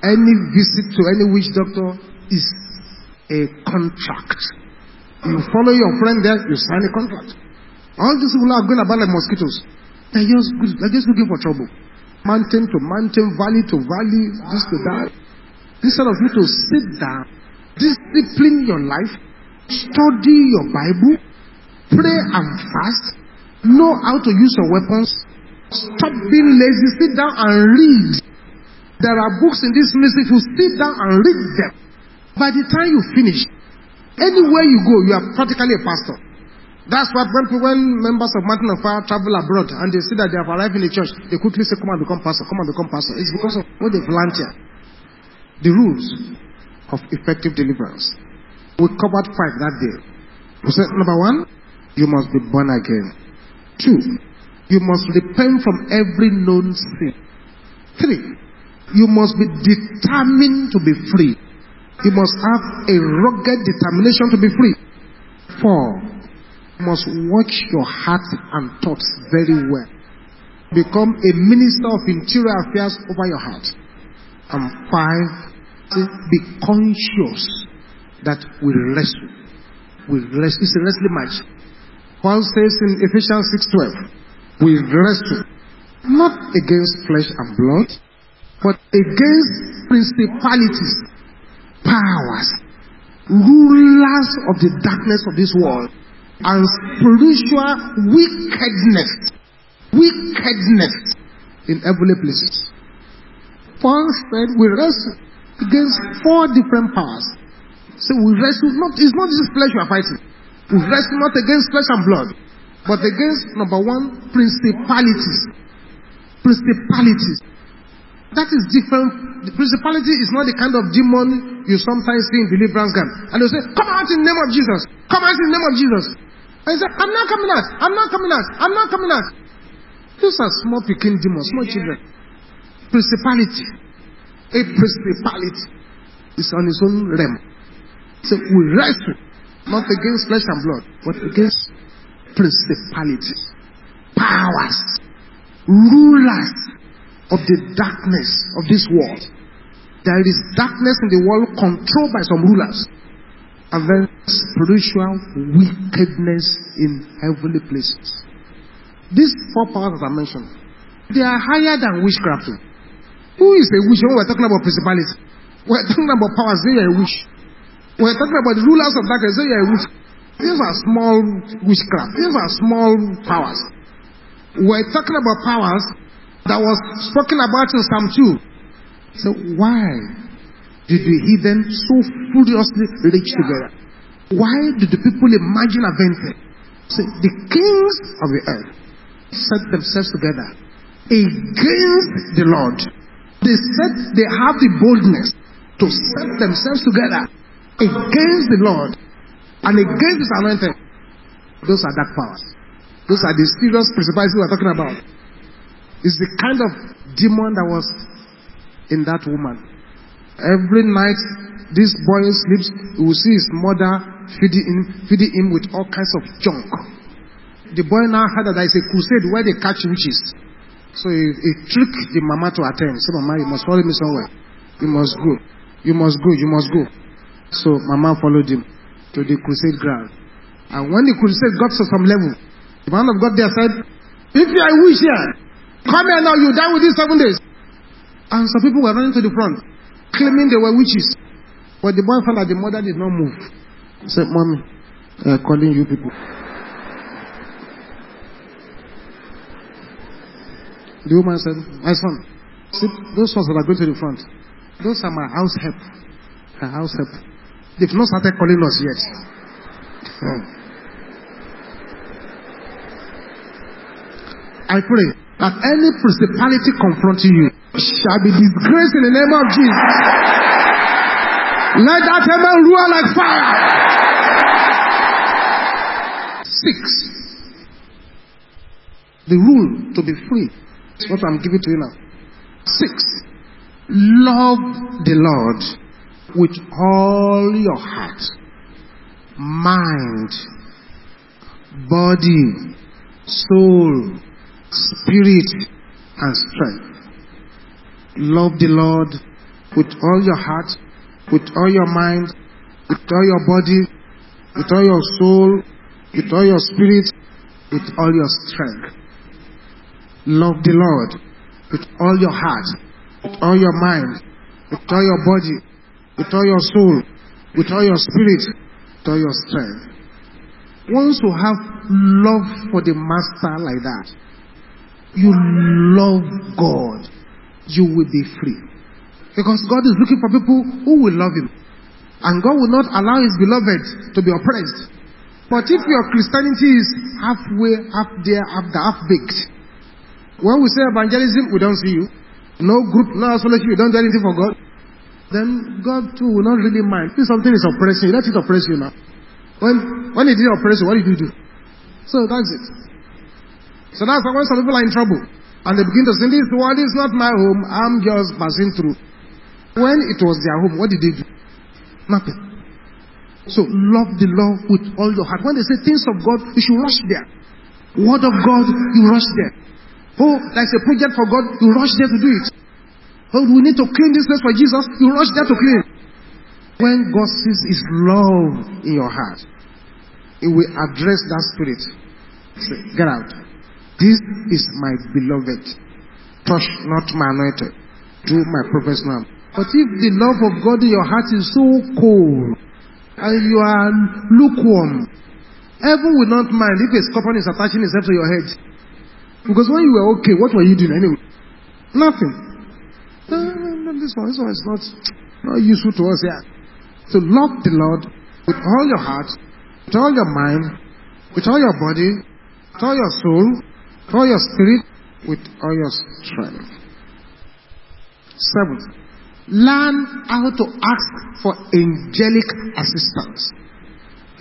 any visit to any witch doctor is a contract. You follow your friend there, you sign a contract. All these people are going about like mosquitoes. They're just, they're just looking for trouble. Mountain to mountain, valley to valley, this to that. Instead of you to sit down, discipline your life, study your Bible, pray and fast, know how to use your weapons, stop being lazy, sit down and read. There are books in this if you sit down and read them, by the time you finish, anywhere you go, you are practically a pastor. That's why when, when members of Mountain of Fire travel abroad and they see that they have arrived in the church, they quickly say, Come and become pastor, come and become pastor. It's because of what they volunteer. The rules of effective deliverance. We covered five that day. We said, number one, you must be born again. Two, you must repent from every known sin. Three, you must be determined to be free. You must have a rugged determination to be free. Four, you must watch your heart and thoughts very well. Become a minister of interior affairs over your heart. And five, be conscious that we wrestle. We wrestle. It's a wrestling match. Paul says in Ephesians 6:12, we wrestle not against flesh and blood, but against principalities, powers, rulers of the darkness of this world and spiritual wickedness. Wickedness in heavenly places. Paul said we wrestle against four different powers. So we wrestle not, it's not just flesh we are fighting. We wrestle not against flesh and blood, but against number one, principalities. Principalities. That is different. The principality is not the kind of demon you sometimes see in deliverance camp. And they say, Come out in the name of Jesus. Come out in the name of Jesus. I said, I'm not coming out. I'm not coming out. I'm not coming out. Those are small picking demons, small children. Principality. A principality is on its own realm. So we wrestle not against flesh and blood, but against principalities, powers, rulers of the darkness of this world. There is darkness in the world controlled by some rulers and then spiritual wickedness in heavenly places. These four powers I mentioned, they are higher than witchcraft. Who is a witch when we're talking about principalities? We're talking about powers, they are a witch. We're talking about the rulers of darkness, they are a witch. These are small witchcraft. These are small powers. We're talking about powers that was spoken about in Psalm 2. So why did the heathen so furiously rage together? Why did the people imagine a venture? So the kings of the earth set themselves together against the Lord. They said they have the boldness to set themselves together against the Lord and against his anointing. Those are dark powers. Those are the serious principalities we're talking about. It's the kind of demon that was in that woman. Every night, this boy sleeps, he will see his mother feeding him, feeding him with all kinds of junk. The boy now heard that there is a crusade where they catch witches. So he, he tricked the mama to attend. Say, Mama, you must follow me somewhere. You must go. You must go. You must go. So mama followed him to the crusade ground. And when the crusade got to some level, the man of God there said, If you are a witch here, come here now, you die within seven days. And some people were running to the front, claiming they were witches. But the boy found that the mother did not move. He said, Mommy, calling you people. The woman said, My son, see, those ones that are going to the front, those are my house help. My house help. They've not started calling us yet. Hmm. I pray that any principality confronting you shall be disgraced in the name of Jesus. Let that amen rule like fire. Six. The rule to be free. That's what I'm giving to you now. Six. Love the Lord with all your heart, mind, body, soul, spirit, and strength. Love the Lord with all your heart, with all your mind, with all your body, with all your soul, with all your spirit, with all your strength. Love the Lord with all your heart, with all your mind, with all your body, with all your soul, with all your spirit, with all your strength. Once you have love for the Master like that, you love God, you will be free. Because God is looking for people who will love Him. And God will not allow His beloved to be oppressed. But if your Christianity is halfway, half there, half, half baked, when we say evangelism, we don't see you. No group, no isolation, you don't do anything for God. Then God too will not really mind. If something is oppressing you, let it oppress you now. When when it did oppress you, what did you do? So that's it. So that's why when some people are in trouble and they begin to say, This world is not my home, I'm just passing through. When it was their home, what did they do? Nothing. So love the Lord with all your heart. When they say things of God, you should rush there. Word of God, you rush there. Oh, there's a project for God, you rush there to do it. Oh, we need to clean this place for Jesus, you rush there to clean. When God sees His love in your heart, He will address that spirit. Say, get out. This is my beloved. Touch not my anointed. Do my professional. But if the love of God in your heart is so cold and you are lukewarm, heaven will not mind if a scorpion is attaching itself to your head. Because when you were okay, what were you doing anyway? Nothing. No, no, no, this one, this one is not, not useful to us here. So love the Lord with all your heart, with all your mind, with all your body, with all your soul, with all your spirit, with all your strength. Seventh, learn how to ask for angelic assistance.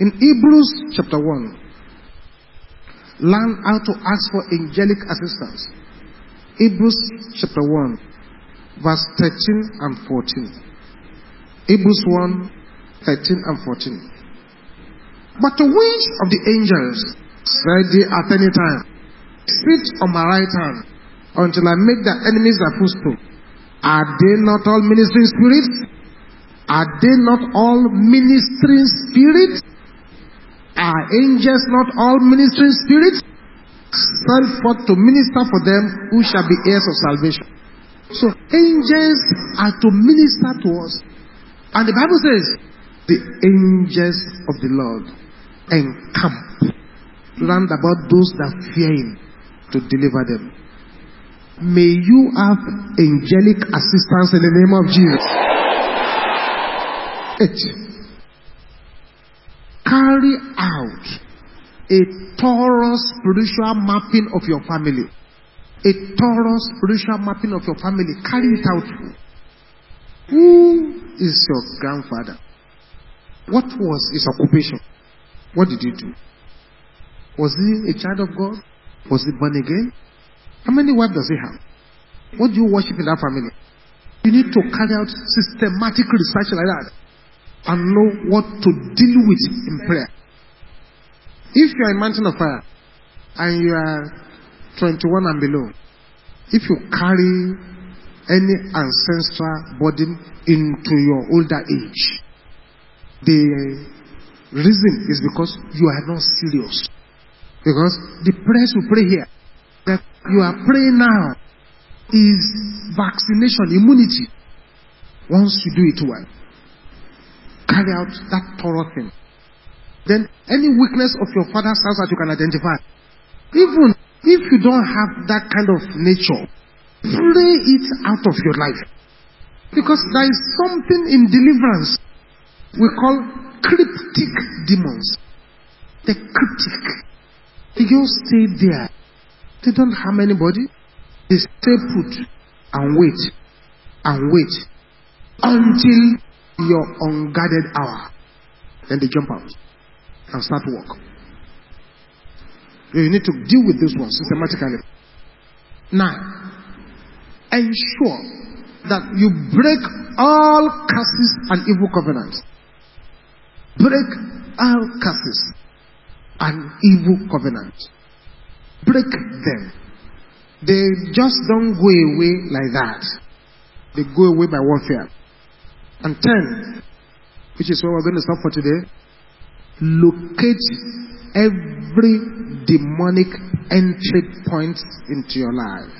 In Hebrews chapter 1, learn how to ask for angelic assistance. Hebrews chapter 1, verse 13 and 14. Hebrews 1, 13 and 14. But to which of the angels said they at any time, Sit on my right hand until I make their enemies their footstool? Are they not all ministering spirits? Are they not all ministering spirits? Are angels not all ministering spirits? Send forth to minister for them who shall be heirs of salvation. So angels are to minister to us. And the Bible says, the angels of the Lord encamp round about those that fear him to deliver them. May you have angelic assistance in the name of Jesus. Carry out a thorough spiritual mapping of your family. A thorough spiritual mapping of your family. Carry it out. Who is your grandfather? What was his occupation? What did he do? Was he a child of God? Was he born again? How many wives does he have? What do you worship in that family? You need to carry out systematic research like that and know what to deal with in prayer. If you are a mountain of fire and you are 21 and below, if you carry any ancestral burden into your older age, the reason is because you are not serious. Because the prayers we pray here, that you are praying now is vaccination, immunity. Once you do it well, carry out that thorough thing. Then any weakness of your father's house that you can identify, even if you don't have that kind of nature, pray it out of your life. Because there is something in deliverance we call cryptic demons. The cryptic. They just stay there. They don't harm anybody. They stay put and wait and wait until your unguarded hour. Then they jump out and start to work. You need to deal with this one systematically. Now, ensure that you break all curses and evil covenants. Break all curses and evil covenants. Break them. They just don't go away like that. They go away by warfare. And ten, which is where we're going to stop for today, locate every demonic entry point into your life.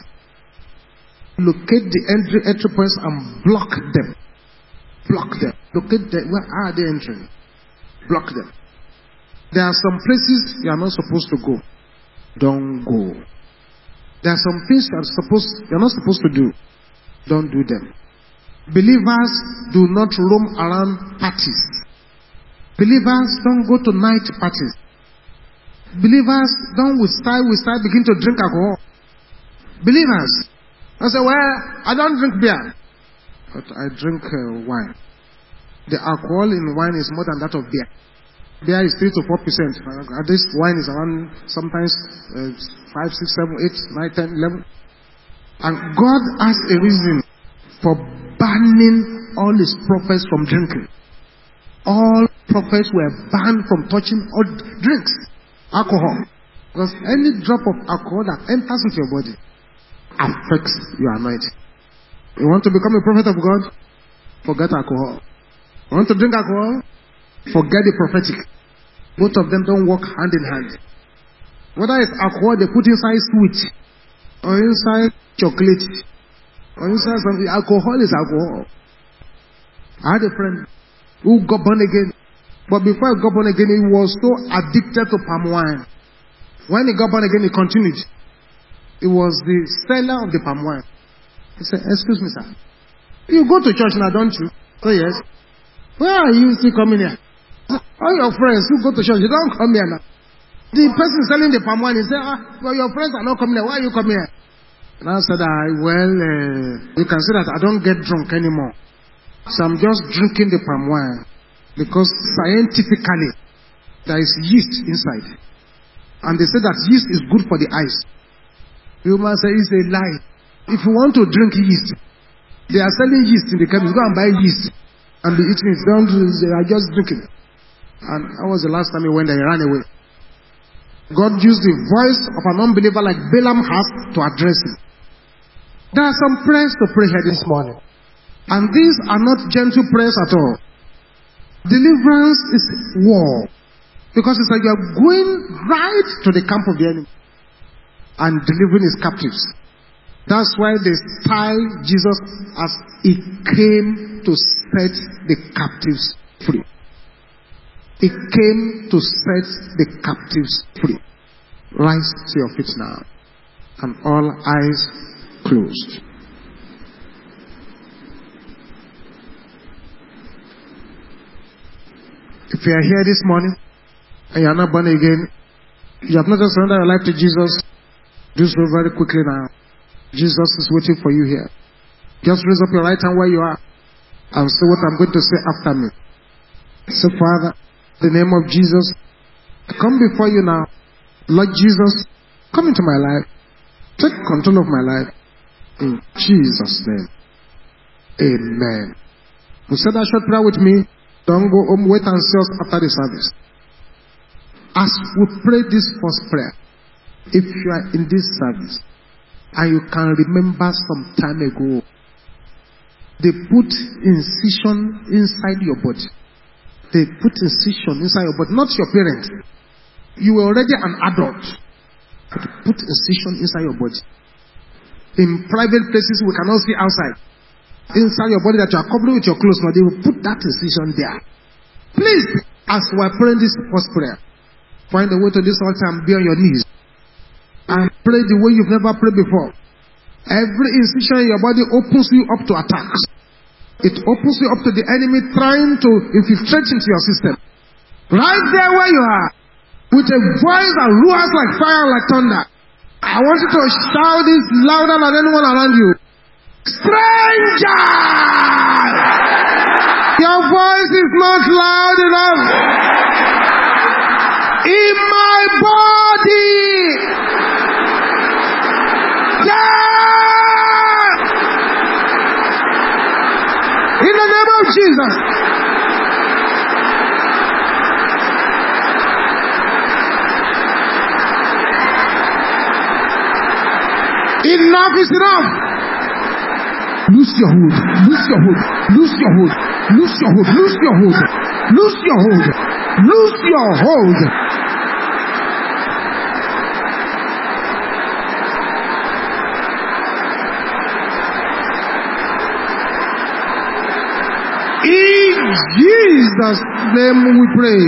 Locate the entry entry points and block them. Block them. Locate them. Where are they entering? Block them. There are some places you are not supposed to go. Don't go. There are some things you are supposed you're not supposed to do. Don't do them. Believers do not roam around parties. Believers don't go to night parties. Believers don't with style with style begin to drink alcohol. Believers, I say, well, I don't drink beer, but I drink uh, wine. The alcohol in wine is more than that of beer. Beer is three to four percent. At least wine is around sometimes uh, five, six, seven, eight, nine, ten, eleven. And God has a reason for banning all his prophets from drinking. All prophets were banned from touching all drinks, alcohol. Because any drop of alcohol that enters into your body affects your anointing. You want to become a prophet of God? Forget alcohol. You want to drink alcohol? Forget the prophetic. Both of them don't work hand in hand. Whether it's alcohol they put inside sweet or inside chocolate or inside something, alcohol is alcohol. I had a friend who got born again, but before he got born again, he was so addicted to palm wine. When he got born again, he continued. He was the seller of the palm wine. He said, Excuse me, sir. You go to church now, don't you? So, yes. Where are you still coming here? All your friends who go to church, you don't come here now. The person selling the palm wine, he said, ah, well, your friends are not coming here. Why are you coming here? And I said, ah, well, uh, you can see that I don't get drunk anymore. So I'm just drinking the palm wine because scientifically there is yeast inside. And they say that yeast is good for the eyes. You must say it's a lie. If you want to drink yeast, they are selling yeast in the chemist. Go and buy yeast and be eating it. Don't, they are just drinking. And that was the last time he went there, he ran away. God used the voice of an unbeliever like Balaam's ass to address him. There are some prayers to pray here this morning. And these are not gentle prayers at all. Deliverance is war. Because it's like you're going right to the camp of the enemy and delivering his captives. That's why they style Jesus as he came to set the captives free. He came to set the captives free. Rise to your feet now. And all eyes closed. If you are here this morning and you are not born again, you have not just surrendered your life to Jesus, do so very quickly now. Jesus is waiting for you here. Just raise up your right hand where you are and say what I'm going to say after me. Say, Father, in the name of Jesus, I come before you now. Lord Jesus, come into my life. Take control of my life. In Jesus' name. Amen. You said that short prayer with me. Don't go home, wait and see us after the service. As we pray this first prayer, if you are in this service and you can remember some time ago, they put incision inside your body. They put incision inside your body, not your parents. You were already an adult. They Put incision inside your body. In private places we cannot see outside. Inside your body that you are covering with your clothes, now they will put that incision there. Please, as we are praying this first prayer, find a way to this altar and be on your knees. And pray the way you've never prayed before. Every incision in your body opens you up to attacks. It opens you up to the enemy trying to infiltrate into your system. Right there where you are, with a voice that roars like fire, like thunder. I want you to shout this louder than anyone around you. Stranger! Your voice is not loud enough. In my body! Yeah! In the name of Jesus. Enough is enough. Loose your hold. Loose your hold. Loose your hold. Loose your hold. Loose your hold. Loose your hold. Loose your hold. In Jesus' name we pray.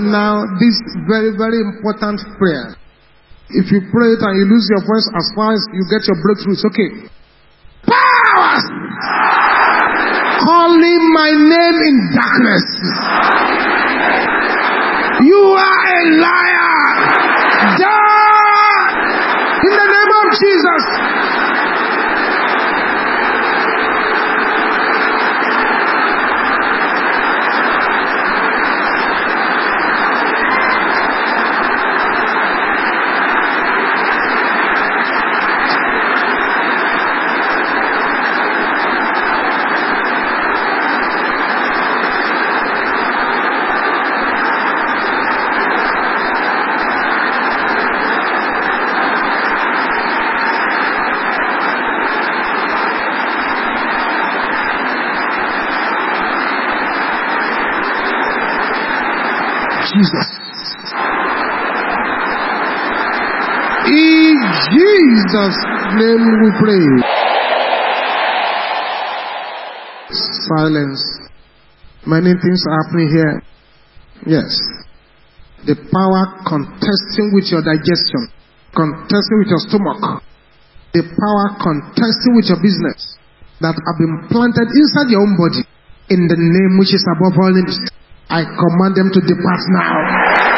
Now, this very, very important prayer. If you pray it and you lose your voice as far as you get your breakthrough, it's okay. Powers! Calling my name in darkness. You are a liar. Die! In the name of Jesus. In Jesus' name we pray. Silence. Many things are happening here. Yes. The power contesting with your digestion, contesting with your stomach, the power contesting with your business that have been planted inside your own body in the name which is above all names. I command them to depart now.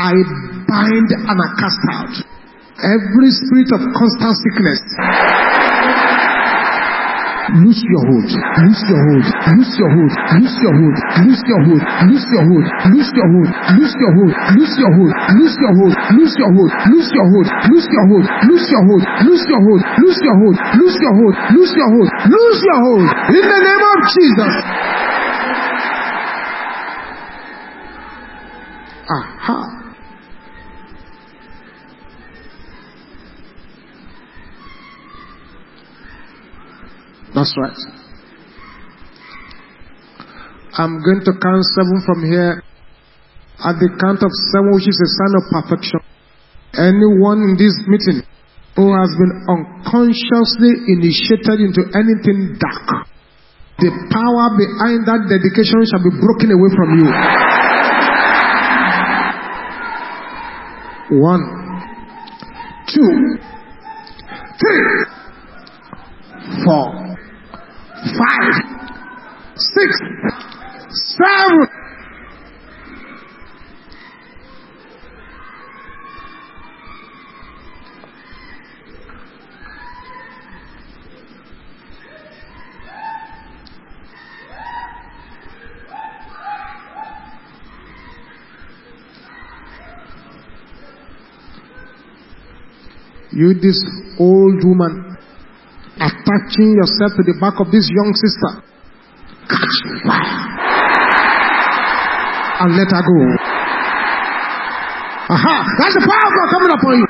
I bind and I cast out every spirit of constant sickness Loose your hold. Loose your hold. Loose your hold. Loose your hold. Loose your hold. Loose your hold. Loose your hold. Loose your hold. Loose your hold. Loose your hold. Loose your hold. Loose your hold. Loose your hold. Loose your hold. Loose your hold. Loose your hold. Loose your hold. Loose your hold. Loose your hold. In the name of Jesus. Aha. That's right. I'm going to count seven from here. At the count of seven, which is a sign of perfection. Anyone in this meeting who has been unconsciously initiated into anything dark, the power behind that dedication shall be broken away from you. One, two, three, four five, six, seven. You, this old woman, attaching yourself to the back of this young sister. Catch fire. And let her go. Aha! That's the power of God coming upon you.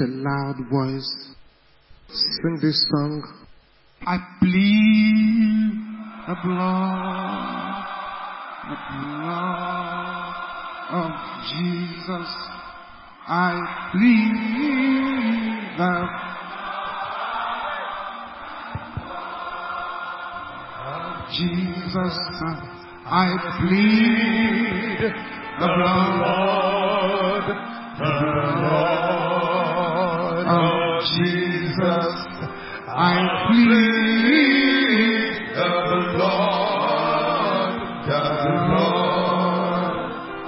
With a loud voice. Sing this song. I plead the blood, the blood of Jesus. I plead the Jesus. I plead the blood, the blood of Jesus. I plead the blood, the blood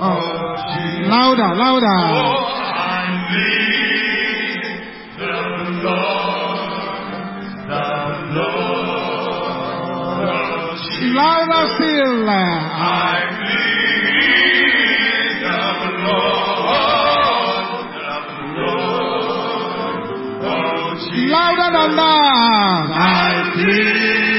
of Jesus. Louder, louder. Oh, louder still. Louder than that. I plead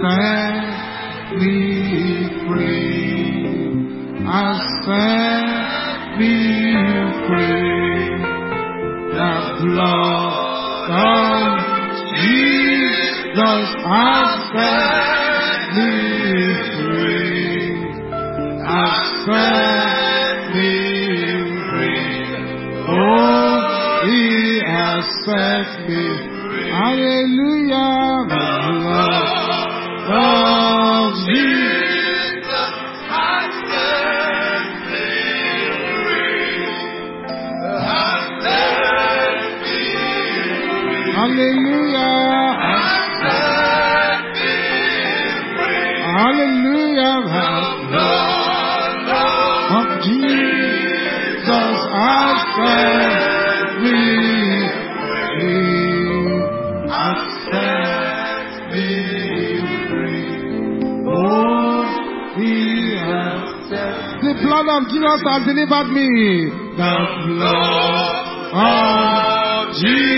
set me free. Has set me free. The blood of Jesus has set me free. Has set me free. Oh, He has set of Jesus has delivered me. The blood of Jesus ah,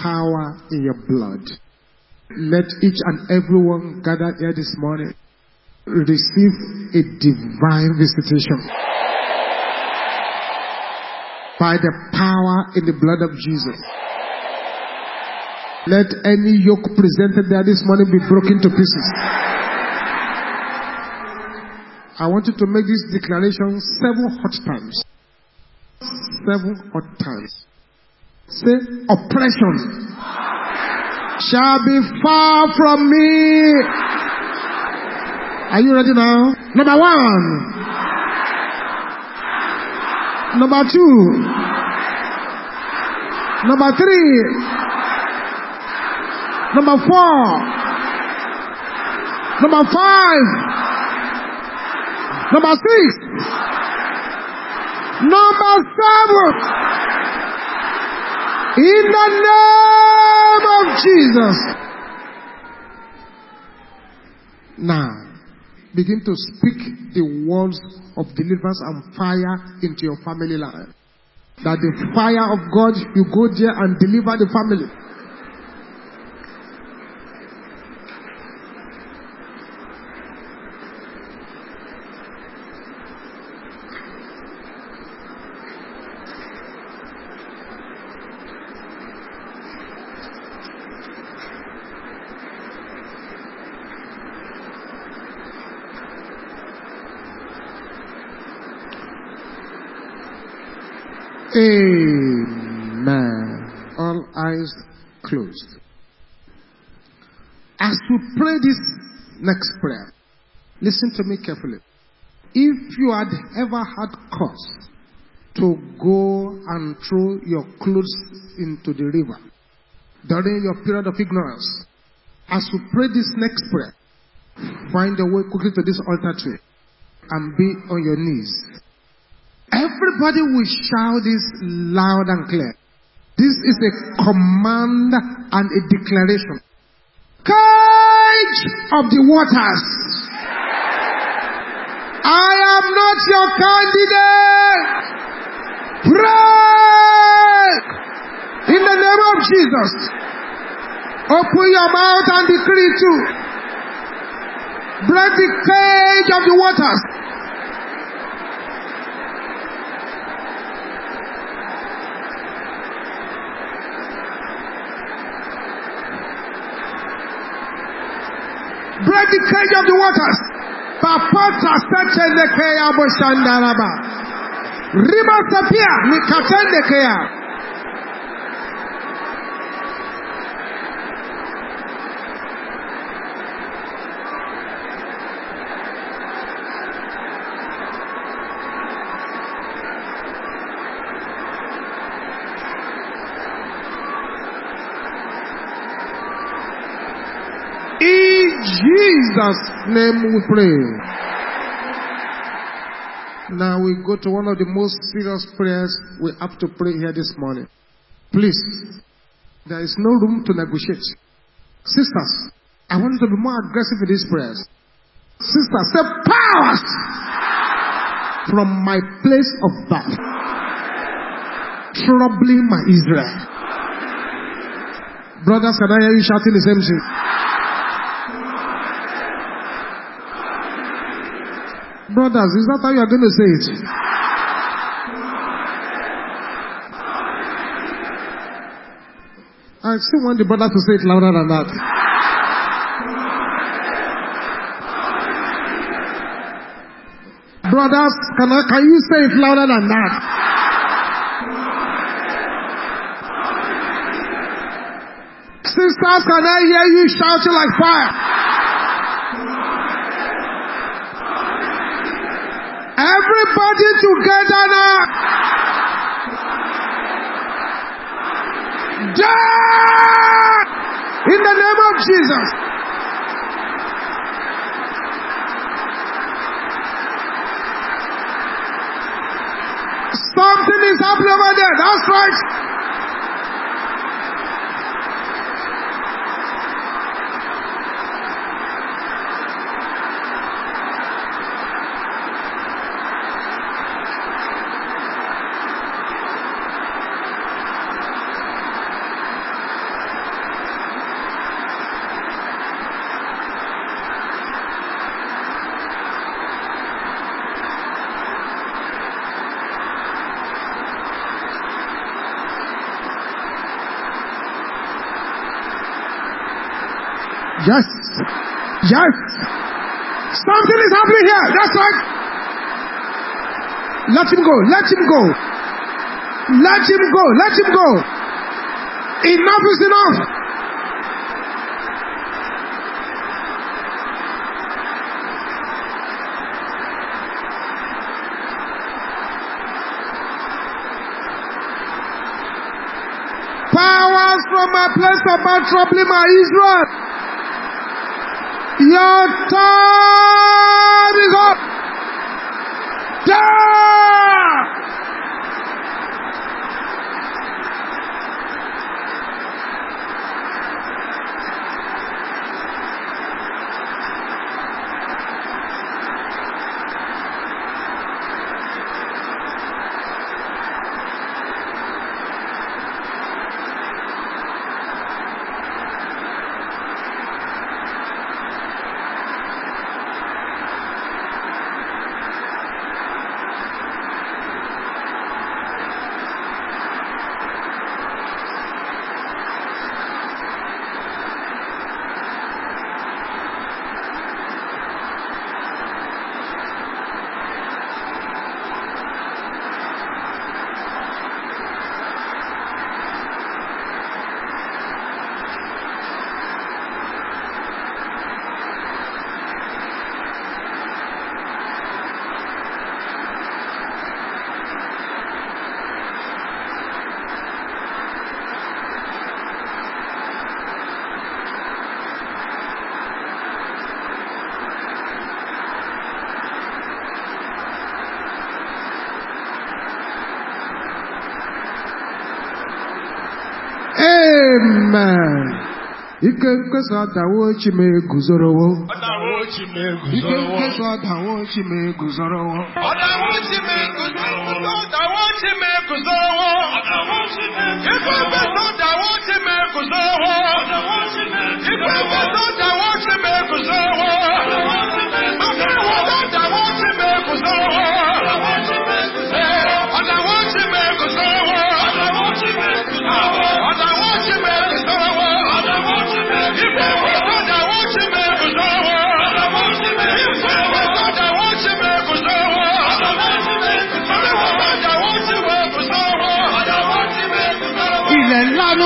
power in your blood, let each and everyone gathered here this morning receive a divine visitation. By the power in the blood of Jesus. Let any yoke presented there this morning be broken to pieces. I want you to make this declaration seven hot times. Seven hot times. Say, oppression shall be far from me. Are you ready now? Number one. Number two. Number three. Number four. Number five. Number six. Number seven. In the name of Jesus. Now, begin to speak the words of deliverance and fire into your family life. That the fire of God, you go there and deliver the family. Amen. All eyes closed. As we pray this next prayer, listen to me carefully. If you had ever had cause to go and throw your clothes into the river during your period of ignorance, as we pray this next prayer, find a way quickly to this altar tree and be on your knees. Everybody will shout this loud and clear. This is a command and a declaration. Cage of the waters. I am not your candidate. Pray in the name of Jesus. Open your mouth and decree too. Break the cage of the waters. The cage of the waters. Papata setendekeya boshandaraba. Riba sapia nikatendekeya. In Jesus' name we pray. Now we go to one of the most serious prayers we have to pray here this morning. Please, there is no room to negotiate. Sisters, I want you to be more aggressive in these prayers. Sisters, say powers from my place of birth, troubling my Israel. Brothers, can I hear you shouting the same thing? Brothers, is that how you are going to say it? I still want the brothers to say it louder than that. Brothers, can, I, can you say it louder than that? Sisters, can I hear you shouting like fire? Everybody together now. Die! In the name of Jesus. Something is happening over there. That's right. Yes. Yes. Something is happening here. That's right. Let him go. Let him go. Let him go. Let him go. Enough is enough. Powers from my place my troubling my Israel. Your time is up. Die! Amen. Ike nkesa dawo chi m eguzorowo. Ọ̀dàwọ̀ ochi m Ike eguzorowo. nkesa dawo chi m eguzorowo. Ọ̀dàwọ̀ ochi m eguzorowo. Ọ̀dàwọ̀ ochi m eguzorowo. Ife mfesa ọ̀dàwọ̀ ochi m eguzorowo. Ife mfesa ọ̀dàwọ̀ ochi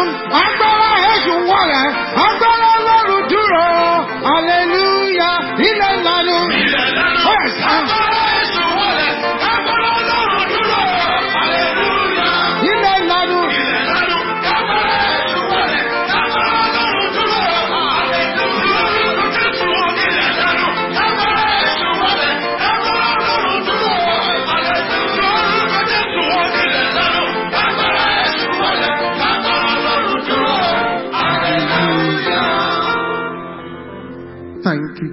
Ilẹ̀ ńlanu, agbára Jésù wọlẹ̀, agbára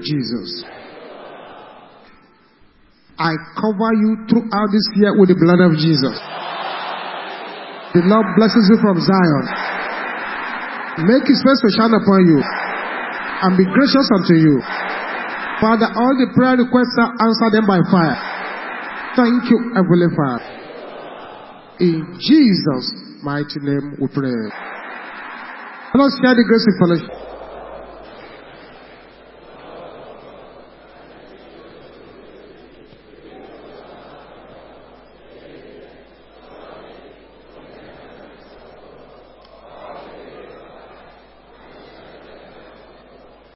Jesus. I cover you throughout this year with the blood of Jesus. The Lord blesses you from Zion. Make his face to shine upon you and be gracious unto you. Father, all the prayer requests are answer them by fire. Thank you, Heavenly Father. In Jesus' mighty name we pray. Let us share the grace in fellowship.